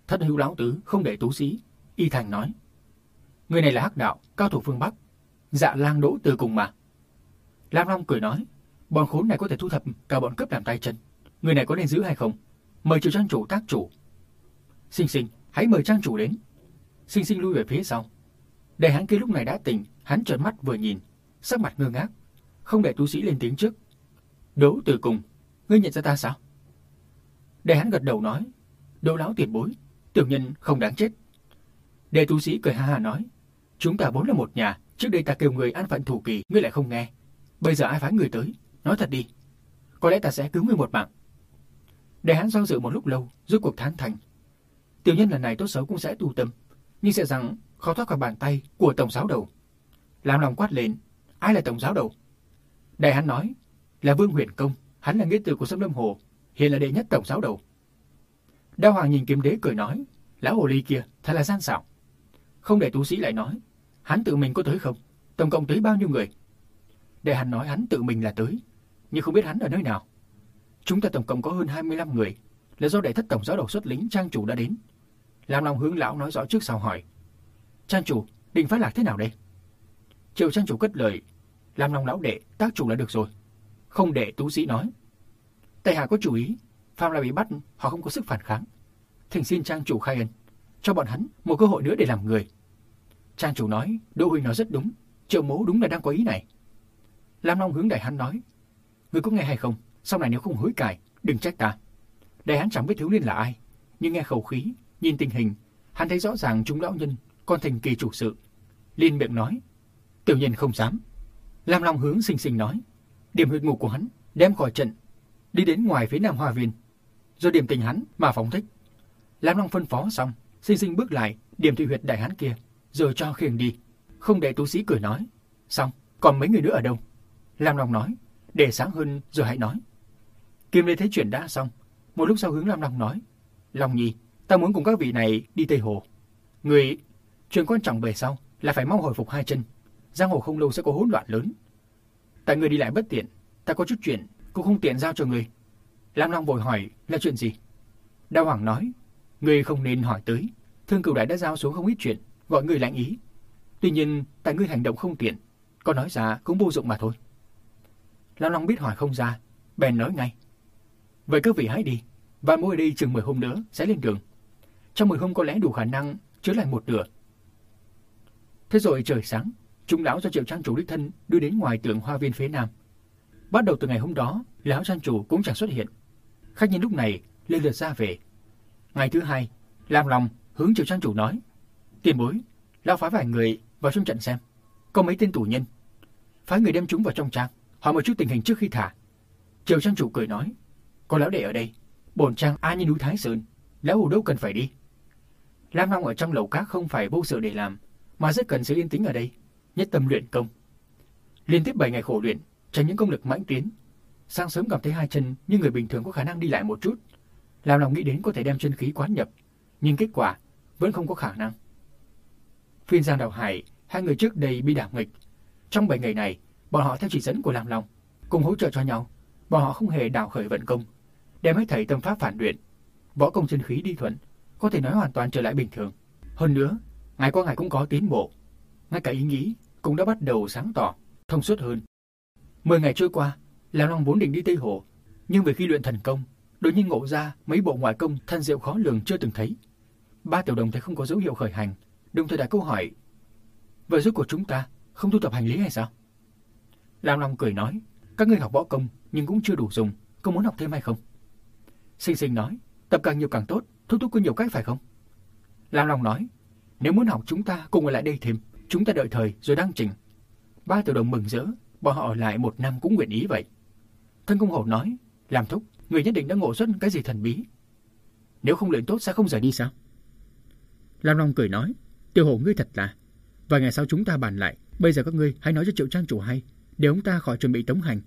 Thất hữu lão tứ không để tú sĩ, y thành nói. Người này là hắc đạo, cao thủ phương Bắc, dạ lang đỗ từ cùng mà. Lam Long cười nói, bọn khốn này có thể thu thập cả bọn cướp làm tay chân. Người này có nên giữ hay không? Mời triệu trang chủ tác chủ. Sinh sinh, hãy mời trang chủ đến. Sinh sinh lui về phía sau. Đại hán kia lúc này đã tỉnh, hắn trợn mắt vừa nhìn, sắc mặt ngơ ngác, không để tu sĩ lên tiếng trước. Đỗ từ cùng, ngươi nhận ra ta sao? để hắn gật đầu nói, đỗ lão tiền bối, tiểu nhân không đáng chết. Đệ tu sĩ cười ha ha nói, chúng ta vốn là một nhà, trước đây ta kêu người ăn phận thủ kỳ, ngươi lại không nghe. Bây giờ ai phái người tới, nói thật đi. Có lẽ ta sẽ cứu ngươi một mạng. để hắn do dự một lúc lâu, rốt cuộc thán thành. Tiểu nhân lần này tốt xấu cũng sẽ tu tâm, nhưng sẽ rằng khó thoát khỏi bàn tay của tổng giáo đầu. Làm lòng quát lên, ai là tổng giáo đầu? Đại hắn nói, là Vương Huyền Công, hắn là nghĩa tử của Sâm Lâm Hồ, hiện là đệ nhất tổng giáo đầu. Đao Hoàng nhìn kiếm đế cười nói, lão hồ ly kia thật là gian xảo. Không để tu sĩ lại nói, hắn tự mình có tới không? Tổng cộng tới bao nhiêu người? Đại hắn nói hắn tự mình là tới, nhưng không biết hắn ở nơi nào. Chúng ta tổng cộng có hơn 25 người, là do đại thất tổng giáo đầu xuất lính trang chủ đã đến. Làm lòng hướng lão nói rõ trước sau hỏi. Trang chủ, định phát lạc thế nào đây? Triệu trang chủ cất lời, làm lòng lão đệ, tác chủ là được rồi. Không để tú sĩ nói. Tây Hà có chủ ý, Phạm là bị bắt, họ không có sức phản kháng. Thỉnh xin trang chủ khai ân, cho bọn hắn một cơ hội nữa để làm người. Trang chủ nói, Đỗ Huynh nói rất đúng, triệu mố đúng là đang có ý này. Lam Long hướng đại hắn nói, người có nghe hay không, sau này nếu không hối cải, đừng trách ta. Đại hắn chẳng biết thiếu niên là ai, nhưng nghe khẩu khí, nhìn tình hình, hắn thấy rõ ràng chúng lão nhân còn thành kỳ chủ sự. Liên miệng nói, tiểu nhân không dám. Lam Long hướng sinh sinh nói, điểm huyệt ngục của hắn đem khỏi trận, đi đến ngoài phía nam hòa viên, rồi điểm tình hắn mà phóng thích. Lam Long phân phó xong, sinh sinh bước lại điểm thủy huyệt đại hắn kia, rồi cho khiêng đi, không để tú sĩ cười nói. Xong, còn mấy người nữa ở đâu? Lam Long nói, để sáng hơn rồi hãy nói. Kim Lê thấy chuyện đã xong, một lúc sau hướng Lam Long nói, Long Nhi, ta muốn cùng các vị này đi Tây Hồ. Người, chuyện quan trọng về sau là phải mau hồi phục hai chân. Giang hồ không lâu sẽ có hỗn loạn lớn. Tại người đi lại bất tiện, ta có chút chuyện, cũng không tiện giao cho người. Lam Long vội hỏi là chuyện gì? Đao Hoàng nói, người không nên hỏi tới. Thương cửu đại đã giao xuống không ít chuyện, gọi người lãnh ý. Tuy nhiên, tại ngươi hành động không tiện, có nói ra cũng vô dụng mà thôi. Lam Long biết hỏi không ra, bèn nói ngay. Vậy các vị hãy đi, và mỗi đi chừng 10 hôm nữa sẽ lên đường. Trong 10 hôm có lẽ đủ khả năng chứa lại một nửa. Thế rồi trời sáng, Trung lão do triệu trang chủ đích thân đưa đến ngoài tường hoa viên phía nam. Bắt đầu từ ngày hôm đó, lão trang chủ cũng chẳng xuất hiện. Khách nhân lúc này lên lượt ra về. Ngày thứ hai, lam long hướng triệu trang chủ nói: "Tiền bối, lão phái vài người vào trong trận xem, có mấy tên tù nhân, phái người đem chúng vào trong trang, hỏi một chút tình hình trước khi thả." Triệu trang chủ cười nói: "Có lão đệ ở đây, bổn trang ai như núi Thái Sơn, lão hủ đâu cần phải đi." Lam Long ở trong lầu các không phải vô sự để làm, mà rất cần sự yên tĩnh ở đây, nhất tâm luyện công. Liên tiếp 7 ngày khổ luyện, tránh những công lực mãnh tiến. Sáng sớm cảm thấy hai chân như người bình thường có khả năng đi lại một chút. Làm lòng nghĩ đến có thể đem chân khí quán nhập, nhưng kết quả vẫn không có khả năng. Phiên Giang Đào Hải, hai người trước đây bị đảo nghịch. Trong 7 ngày này, bọn họ theo chỉ dẫn của Lam Long, cùng hỗ trợ cho nhau. Bọn họ không hề đảo khởi vận công, đem hết thầy tâm pháp phản luyện, võ công chân khí đi thuận, có thể nói hoàn toàn trở lại bình thường. Hơn nữa, ngày qua ngày cũng có tiến bộ. Ngay cả ý nghĩ cũng đã bắt đầu sáng tỏ, thông suốt hơn. Mười ngày trôi qua, Lão Long vốn định đi Tây Hồ, nhưng về khi luyện thần công, đột nhiên ngộ ra mấy bộ ngoại công thân diệu khó lường chưa từng thấy. Ba tiểu đồng thấy không có dấu hiệu khởi hành, đồng thời đặt câu hỏi: "Vậy rốt của chúng ta không thu tập hành lý hay sao?" Lam Long cười nói: "Các ngươi học võ công nhưng cũng chưa đủ dùng, có muốn học thêm hay không?" Sinh Sinh nói: "Tập càng nhiều càng tốt, thúc thúc có nhiều cách phải không?" Lam Long nói: "Nếu muốn học chúng ta cùng ở lại đây thêm, chúng ta đợi thời rồi đăng trình." Ba tiểu đồng mừng rỡ, bọn họ ở lại một năm cũng nguyện ý vậy. Thân công hổ nói, làm thúc, người nhất định đã ngộ xuất cái gì thần bí. Nếu không luyện tốt sẽ không rời đi sao? Lam Long cười nói, tiểu hổ ngươi thật là. Vài ngày sau chúng ta bàn lại, bây giờ các ngươi hãy nói cho triệu trang chủ hay, để ông ta khỏi chuẩn bị tống hành.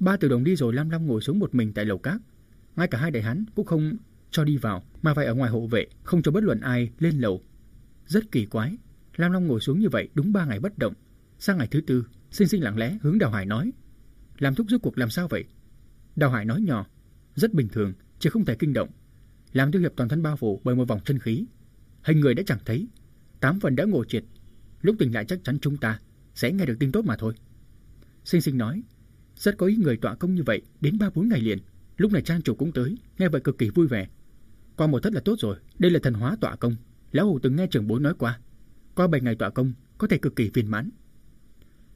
Ba tiểu đồng đi rồi Lam Long ngồi xuống một mình tại lầu cát. Ngay cả hai đại hán cũng không cho đi vào mà phải ở ngoài hộ vệ, không cho bất luận ai lên lầu. Rất kỳ quái, Lam Long ngồi xuống như vậy đúng ba ngày bất động. Sang ngày thứ tư, Sinh Sinh lặng lẽ hướng Đào Hải nói. Làm thúc rốt cuộc làm sao vậy? Đào Hải nói nhỏ, rất bình thường, chứ không thể kinh động. Làm tiêu hiệp toàn thân bao phủ bởi một vòng chân khí. Hình người đã chẳng thấy, tám phần đã ngộ triệt. Lúc tỉnh lại chắc chắn chúng ta sẽ nghe được tin tốt mà thôi. Sinh Sinh nói, rất có ý người tọa công như vậy đến ba bốn ngày liền. Lúc này trang chủ cũng tới, nghe vậy cực kỳ vui vẻ. Qua một thất là tốt rồi, đây là thần hóa tọa công. Lão hồ từng nghe trưởng bối nói qua. Qua bảy ngày tọa công có thể cực kỳ viên mãn.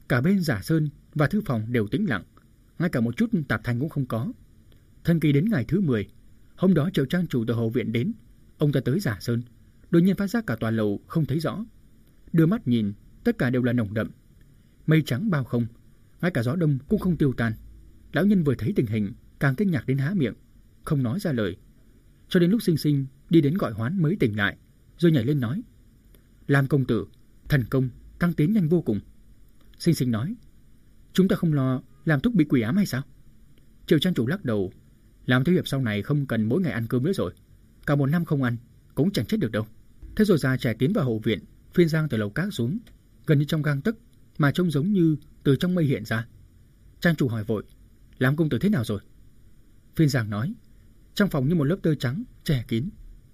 Cả bên giả sơn và thư phòng đều tĩnh lặng, ngay cả một chút tạp thanh cũng không có. Thân kỳ đến ngày thứ 10, hôm đó triệu trang chủ từ hậu viện đến, ông ta tới giả sơn, đột nhiên phát giác cả tòa lầu không thấy rõ. Đưa mắt nhìn, tất cả đều là nồng đậm. Mây trắng bao không, ngay cả gió đông cũng không tiêu tan. Lão nhân vừa thấy tình hình, càng kinh ngạc đến há miệng, không nói ra lời. Cho đến lúc sinh sinh đi đến gọi hoán mới tỉnh lại, rồi nhảy lên nói. Lam công tử, thần công, tăng tiến nhanh vô cùng. Sinh sinh nói, chúng ta không lo làm thúc bị quỷ ám hay sao? Triệu trang chủ lắc đầu, làm thiếu hiệp sau này không cần mỗi ngày ăn cơm nữa rồi. Cả một năm không ăn, cũng chẳng chết được đâu. Thế rồi già trẻ tiến vào hậu viện, phiên giang từ lầu cát xuống, gần như trong gang tấc, mà trông giống như từ trong mây hiện ra. Trang chủ hỏi vội, làm công tử thế nào rồi? Phiên giang nói, trong phòng như một lớp tơ trắng, che kín,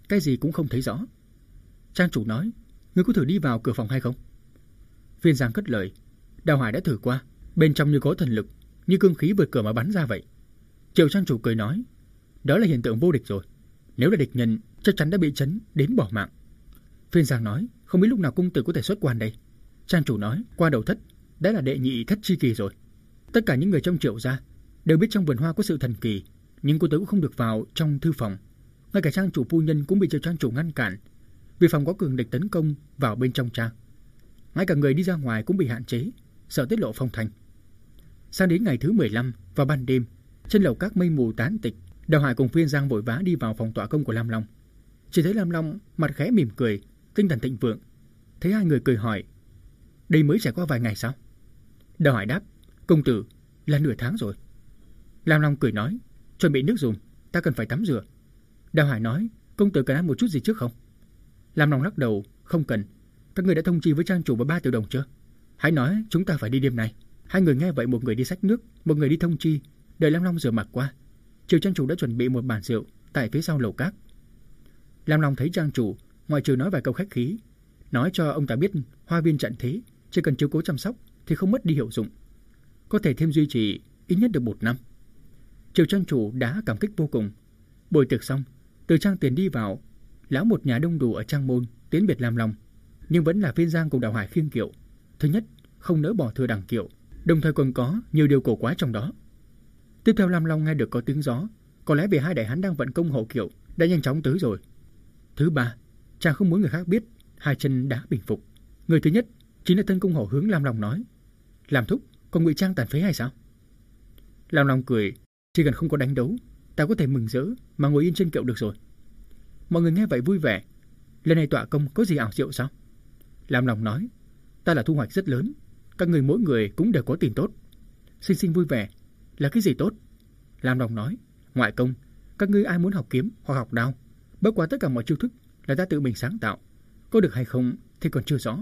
cái gì cũng không thấy rõ. Trang chủ nói, ngươi có thử đi vào cửa phòng hay không? Phiên giang cất lời, Đào Hải đã thử qua, bên trong như có thần lực, như cương khí vượt cửa mà bắn ra vậy. Triệu trang chủ cười nói, đó là hiện tượng vô địch rồi. Nếu là địch nhân, chắc chắn đã bị chấn đến bỏ mạng. Phiên Giang nói, không biết lúc nào cung tử có thể xuất quan đây. Trang chủ nói, qua đầu thất, đã là đệ nhị thất chi kỳ rồi. Tất cả những người trong triệu gia đều biết trong vườn hoa có sự thần kỳ, nhưng cô tử cũng không được vào trong thư phòng. Ngay cả trang chủ phu nhân cũng bị triệu trang chủ ngăn cản, vì phòng có cường địch tấn công vào bên trong trang. Ngay cả người đi ra ngoài cũng bị hạn chế, sợ tiết lộ phong thành. Sang đến ngày thứ 15 vào ban đêm, trên lầu các mây mù tán tịch, Đào Hải cùng Phiên Giang vội vã đi vào phòng tọa công của Lam Long. Chỉ thấy Lam Long mặt khẽ mỉm cười, tinh thần thịnh vượng. Thấy hai người cười hỏi, đây mới trải qua vài ngày sao? Đào Hải đáp, công tử, là nửa tháng rồi. Lam Long cười nói, chuẩn bị nước dùng, ta cần phải tắm rửa. Đào Hải nói, công tử cần ăn một chút gì trước không? Lam Long lắc đầu, không cần. Các người đã thông chi với trang chủ và ba tiểu đồng chưa? Hãy nói chúng ta phải đi đêm nay. Hai người nghe vậy một người đi sách nước, một người đi thông chi, đợi Lam Long rửa mặt qua. chiều trang chủ đã chuẩn bị một bàn rượu tại phía sau lầu cát. Lam Long thấy trang chủ, ngoại trừ nói vài câu khách khí, nói cho ông ta biết hoa viên trận thế, chỉ cần chiếu cố chăm sóc thì không mất đi hiệu dụng. Có thể thêm duy trì ít nhất được một năm. Triều trang chủ đã cảm kích vô cùng. bồi tiệc xong, từ trang tiền đi vào, lão một nhà đông đủ ở trang môn tiến biệt làm lòng nhưng vẫn là viên giang cùng đào hải khiêng kiệu. Thứ nhất, không nỡ bỏ thừa đẳng kiệu, đồng thời còn có nhiều điều cổ quá trong đó. Tiếp theo Lam Long nghe được có tiếng gió, có lẽ vì hai đại hán đang vận công hộ kiệu đã nhanh chóng tới rồi. Thứ ba, chàng không muốn người khác biết hai chân đã bình phục. Người thứ nhất chính là thân công hộ hướng Lam Long nói. Làm thúc, còn ngụy trang tàn phế hay sao? Lam Long cười, chỉ cần không có đánh đấu, ta có thể mừng rỡ mà ngồi yên trên kiệu được rồi. Mọi người nghe vậy vui vẻ. Lần này tọa công có gì ảo diệu sao? Lam Long nói, ta là thu hoạch rất lớn, các người mỗi người cũng đều có tiền tốt. Sinh sinh vui vẻ, là cái gì tốt? Lam Long nói, ngoại công, các ngươi ai muốn học kiếm hoặc học đao, bất quá tất cả mọi chiêu thức là ta tự mình sáng tạo, có được hay không thì còn chưa rõ.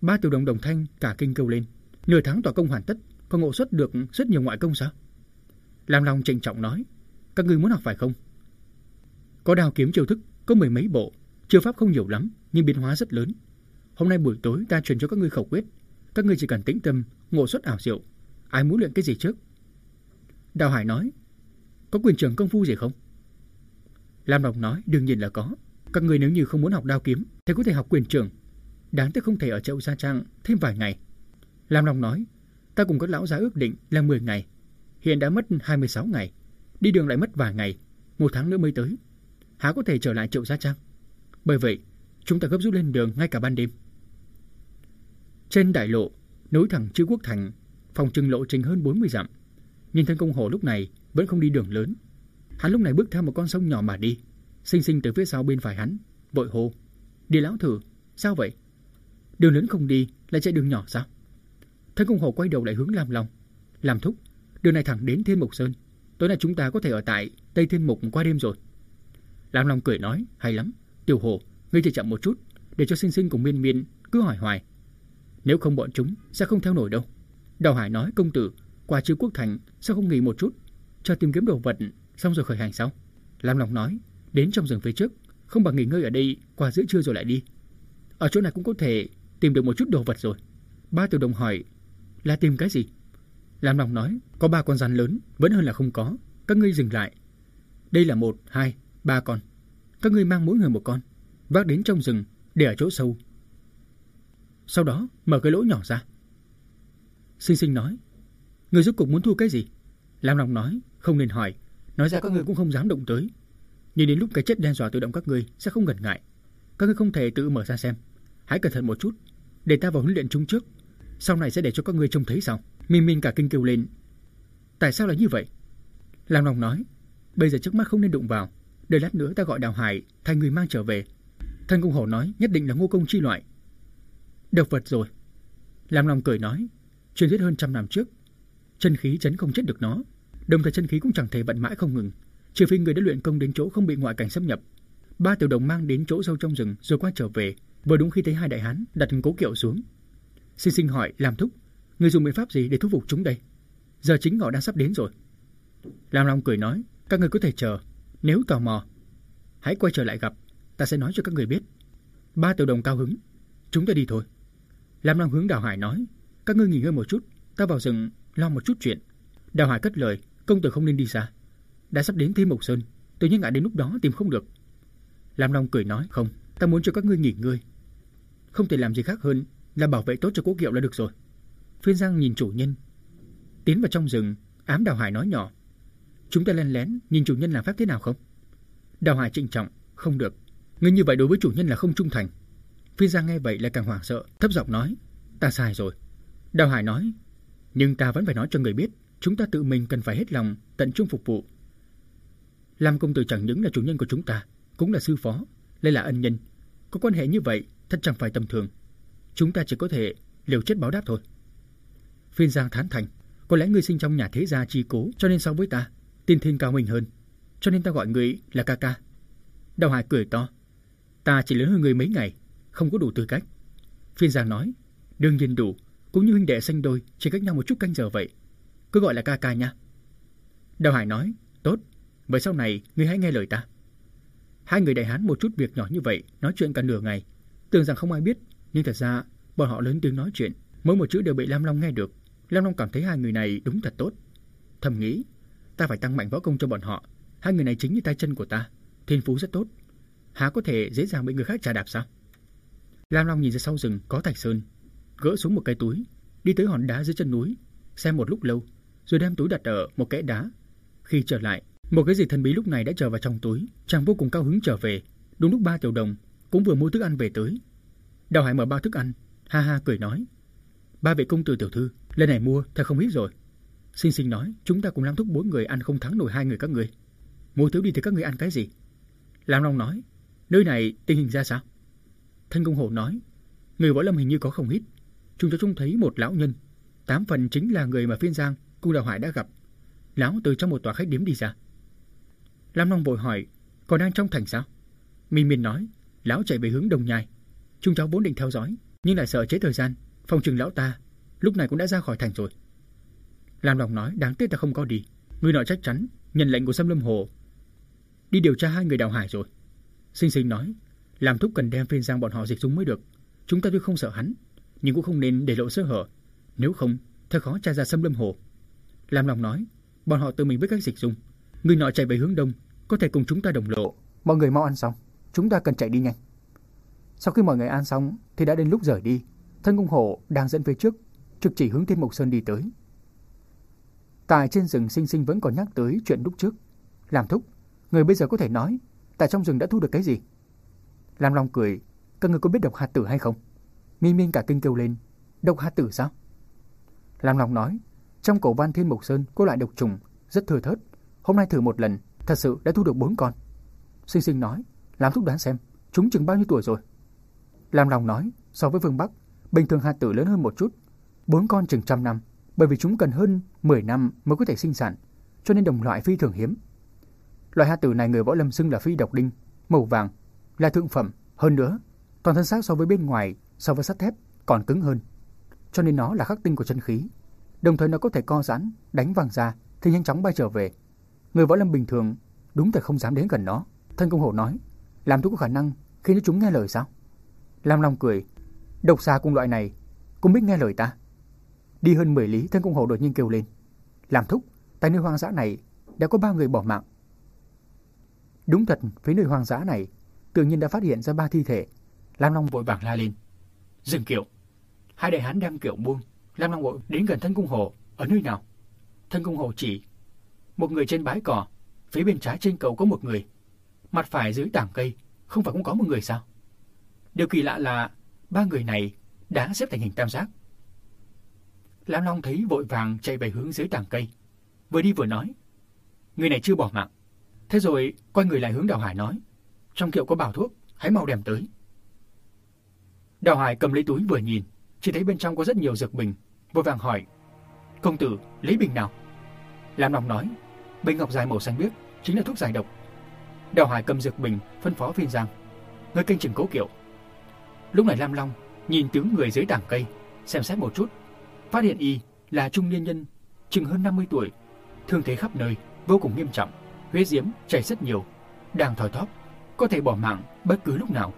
Ba tiểu đồng đồng thanh cả kinh kêu lên, nửa tháng tòa công hoàn tất, có ngộ xuất được rất nhiều ngoại công sao? Lam Long trịnh trọng nói, các ngươi muốn học phải không? Có đao kiếm chiêu thức, có mười mấy bộ, chiêu pháp không nhiều lắm, nhưng biến hóa rất lớn. Hôm nay buổi tối ta truyền cho các ngươi khẩu quyết, các ngươi chỉ cần tĩnh tâm, ngộ xuất ảo diệu. Ai muốn luyện cái gì trước? Đào Hải nói, có quyền trưởng công phu gì không? Lam Đồng nói, đương nhiên là có. Các người nếu như không muốn học đao kiếm, thì có thể học quyền trưởng. Đáng tiếc không thể ở chậu Gia Trang thêm vài ngày. Lam đồng nói, ta cùng các lão gia ước định là 10 ngày. Hiện đã mất 26 ngày. Đi đường lại mất vài ngày. Một tháng nữa mới tới. Há có thể trở lại triệu Gia Trang? Bởi vậy, chúng ta gấp rút lên đường ngay cả ban đêm. Trên đại lộ, nối thẳng chữ quốc thành, phòng trừng lộ trình hơn 40 dặm. Nhưng thân công hồ lúc này vẫn không đi đường lớn. Hắn lúc này bước theo một con sông nhỏ mà đi. Sinh sinh từ phía sau bên phải hắn, vội hô. Đi lão thử, sao vậy? Đường lớn không đi, lại chạy đường nhỏ sao? Thân công hồ quay đầu lại hướng Lam Long. Làm thúc, đường này thẳng đến Thiên Mục Sơn. Tối nay chúng ta có thể ở tại Tây Thiên Mục qua đêm rồi. Lam Long cười nói, hay lắm. Tiểu Hồ, ngươi chỉ chậm một chút, để cho Sinh Sinh cùng Miên Miên cứ hỏi hoài. Nếu không bọn chúng sẽ không theo nổi đâu. Đào Hải nói công tử, qua chư quốc thành sao không nghỉ một chút, cho tìm kiếm đồ vật, xong rồi khởi hành sau. Lam Long nói, đến trong rừng phía trước, không bằng nghỉ ngơi ở đây qua giữa trưa rồi lại đi. Ở chỗ này cũng có thể tìm được một chút đồ vật rồi. Ba tiểu đồng hỏi, là tìm cái gì? Lam Long nói, có ba con rắn lớn, vẫn hơn là không có. Các ngươi dừng lại. Đây là một, hai, ba con. Các ngươi mang mỗi người một con, vác đến trong rừng, để ở chỗ sâu. Sau đó, mở cái lỗ nhỏ ra. Sinh sinh nói, người rốt cục muốn thu cái gì? Lam Long nói, không nên hỏi. Nói ra các ngươi cũng không dám động tới. Nhưng đến lúc cái chết đe dọa tự động các ngươi sẽ không ngần ngại. Các ngươi không thể tự mở ra xem. Hãy cẩn thận một chút, để ta vào huấn luyện chúng trước. Sau này sẽ để cho các ngươi trông thấy sao? Minh Minh cả kinh kêu lên. Tại sao lại như vậy? Lam Long nói, bây giờ trước mắt không nên đụng vào. Đợi lát nữa ta gọi Đào Hải thay người mang trở về. Thân công hổ nói nhất định là ngô công chi loại. Độc vật rồi. Lam Long cười nói, truyền thuyết hơn trăm năm trước. Chân khí chấn không chết được nó. Đồng thời chân khí cũng chẳng thể vận mãi không ngừng. Trừ phi người đã luyện công đến chỗ không bị ngoại cảnh xâm nhập. Ba tiểu đồng mang đến chỗ sâu trong rừng rồi quay trở về. Vừa đúng khi thấy hai đại hán đặt cố kiệu xuống. Sinh sinh hỏi, làm thúc, người dùng biện pháp gì để thuyết phục chúng đây? Giờ chính họ đang sắp đến rồi. Lam Long cười nói, các người có thể chờ. Nếu tò mò, hãy quay trở lại gặp. Ta sẽ nói cho các người biết. Ba tiểu đồng cao hứng. Chúng ta đi thôi. Lam Long hướng Đào Hải nói, các ngươi nghỉ ngơi một chút. Ta vào rừng lo một chút chuyện. Đào Hải cất lời, công tử không nên đi xa. Đã sắp đến Thiên Mộc Sơn, tôi nhiên ngại đến lúc đó tìm không được. Lam Long cười nói, không, ta muốn cho các ngươi nghỉ ngơi. Không thể làm gì khác hơn là bảo vệ tốt cho quốc kiệu là được rồi. Phiên Giang nhìn chủ nhân. Tiến vào trong rừng, ám Đào Hải nói nhỏ. Chúng ta lén lén nhìn chủ nhân làm phép thế nào không? Đào Hải trịnh trọng, không được. Ngươi như vậy đối với chủ nhân là không trung thành. Phiên Giang nghe vậy lại càng hoảng sợ, thấp giọng nói. Ta sai rồi. Đào Hải nói. Nhưng ta vẫn phải nói cho người biết, chúng ta tự mình cần phải hết lòng, tận trung phục vụ. Lam công tử chẳng những là chủ nhân của chúng ta, cũng là sư phó, lại là ân nhân. Có quan hệ như vậy, thật chẳng phải tầm thường. Chúng ta chỉ có thể liều chết báo đáp thôi. Phiên Giang thán thành, có lẽ ngươi sinh trong nhà thế gia chi cố cho nên so với ta, tiên thiên cao mình hơn, cho nên ta gọi người là ca ca. Đào Hải cười to, ta chỉ lớn hơn người mấy ngày, không có đủ tư cách. Phiên Giang nói, đương nhiên đủ, cũng như huynh đệ sinh đôi chỉ cách nhau một chút canh giờ vậy. Cứ gọi là ca ca nha. Đào Hải nói, tốt, vậy sau này ngươi hãy nghe lời ta. Hai người đại hán một chút việc nhỏ như vậy nói chuyện cả nửa ngày, tưởng rằng không ai biết, nhưng thật ra bọn họ lớn tiếng nói chuyện, mỗi một chữ đều bị Lam Long nghe được. Lam Long cảm thấy hai người này đúng thật tốt. Thầm nghĩ, ta phải tăng mạnh võ công cho bọn họ. Hai người này chính như tay chân của ta, thiên phú rất tốt. Há có thể dễ dàng bị người khác trà đạp sao? Lam Long nhìn ra sau rừng có thạch sơn, gỡ xuống một cái túi, đi tới hòn đá dưới chân núi, xem một lúc lâu, rồi đem túi đặt ở một kẽ đá. Khi trở lại, một cái gì thần bí lúc này đã trở vào trong túi, chàng vô cùng cao hứng trở về. Đúng lúc ba tiểu đồng cũng vừa mua thức ăn về tới. Đào Hải mở bao thức ăn, ha ha cười nói: "Ba vị công tử tiểu thư, lần này mua thật không ít rồi." Sinh Sinh nói: "Chúng ta cùng Lam thúc bốn người ăn không thắng nổi hai người các người. Mua thiếu đi thì các người ăn cái gì?" Lam Long nói: "Nơi này tình hình ra sao?" Thanh Công Hổ nói: "Người võ lâm hình như có không ít. Chúng ta trông thấy một lão nhân, tám phần chính là người mà Phiên Giang cung Đào Hải đã gặp. Lão từ trong một tòa khách điếm đi ra." Lam Long vội hỏi, còn đang trong thành sao? Minh Miên nói, lão chạy về hướng đồng Nhai. Chúng cháu vốn định theo dõi, nhưng lại sợ chế thời gian, phòng trừng lão ta, lúc này cũng đã ra khỏi thành rồi. Lam lòng nói, đáng tiếc ta không có đi. Người nọ chắc chắn, nhận lệnh của Sâm Lâm Hồ. Đi điều tra hai người đào hải rồi. Sinh sinh nói, làm thúc cần đem phiên giang bọn họ dịch dung mới được. Chúng ta tuy không sợ hắn, nhưng cũng không nên để lộ sơ hở. Nếu không, thật khó tra ra Sâm Lâm Hồ. Lam Long nói, bọn họ tự mình biết cách dịch dung, Người nọ chạy về hướng đông, có thể cùng chúng ta đồng lộ. Mọi người mau ăn xong, chúng ta cần chạy đi nhanh. Sau khi mọi người ăn xong thì đã đến lúc rời đi. Thân công hồ đang dẫn phía trước, trực chỉ hướng Thiên Mộc Sơn đi tới. Tại trên rừng sinh sinh vẫn còn nhắc tới chuyện lúc trước. Làm thúc, người bây giờ có thể nói, tại trong rừng đã thu được cái gì? Lam Long cười, các người có biết độc hạt tử hay không? Mi Miên cả kinh kêu lên, độc hạt tử sao? Lam Long nói, trong cổ văn Thiên Mộc Sơn có loại độc trùng rất thừa thớt, Hôm nay thử một lần, thật sự đã thu được bốn con. Sinh sinh nói, làm thúc đoán xem, chúng chừng bao nhiêu tuổi rồi? Làm lòng nói, so với phương Bắc, bình thường hạt tử lớn hơn một chút. Bốn con chừng trăm năm, bởi vì chúng cần hơn 10 năm mới có thể sinh sản, cho nên đồng loại phi thường hiếm. Loại hạt tử này người võ lâm xưng là phi độc đinh, màu vàng, là thượng phẩm, hơn nữa, toàn thân xác so với bên ngoài, so với sắt thép còn cứng hơn. Cho nên nó là khắc tinh của chân khí, đồng thời nó có thể co giãn, đánh vàng ra thì nhanh chóng bay trở về. Người võ lâm bình thường đúng thật không dám đến gần nó. Thân công hổ nói, làm tôi có khả năng khi nó chúng nghe lời sao? Lam Long cười, độc xà cùng loại này cũng biết nghe lời ta. Đi hơn 10 lý, thân công hổ đột nhiên kêu lên. Làm thúc, tại nơi hoang dã này đã có ba người bỏ mạng. Đúng thật, phía nơi hoang dã này tự nhiên đã phát hiện ra ba thi thể. Lam Long vội vàng la lên. Dừng kiệu. Hai đại hán đang kiệu buông. Lam Long vội đến gần thân cung hồ. Ở nơi nào? Thân cung hồ chỉ. Một người trên bãi cỏ. Phía bên trái trên cầu có một người. Mặt phải dưới tảng cây. Không phải cũng có một người sao? Điều kỳ lạ là ba người này đã xếp thành hình tam giác. Lam Long thấy vội vàng chạy về hướng dưới tảng cây. Vừa đi vừa nói. Người này chưa bỏ mạng. Thế rồi quay người lại hướng Đào Hải nói. Trong kiệu có bảo thuốc, hãy mau đem tới. Đào Hải cầm lấy túi vừa nhìn, chỉ thấy bên trong có rất nhiều dược bình, vội vàng hỏi. Công tử, lấy bình nào? Lam Long nói, bình ngọc dài màu xanh biếc, chính là thuốc giải độc. Đào Hải cầm dược bình, phân phó viên giang. Người canh chừng cố kiệu. Lúc này Lam Long nhìn tướng người dưới tảng cây, xem xét một chút, phát hiện y là trung niên nhân, chừng hơn 50 tuổi, thương thế khắp nơi, vô cùng nghiêm trọng, huyết diễm chảy rất nhiều, đang thoi thóp, có thể bỏ mạng bất cứ lúc nào.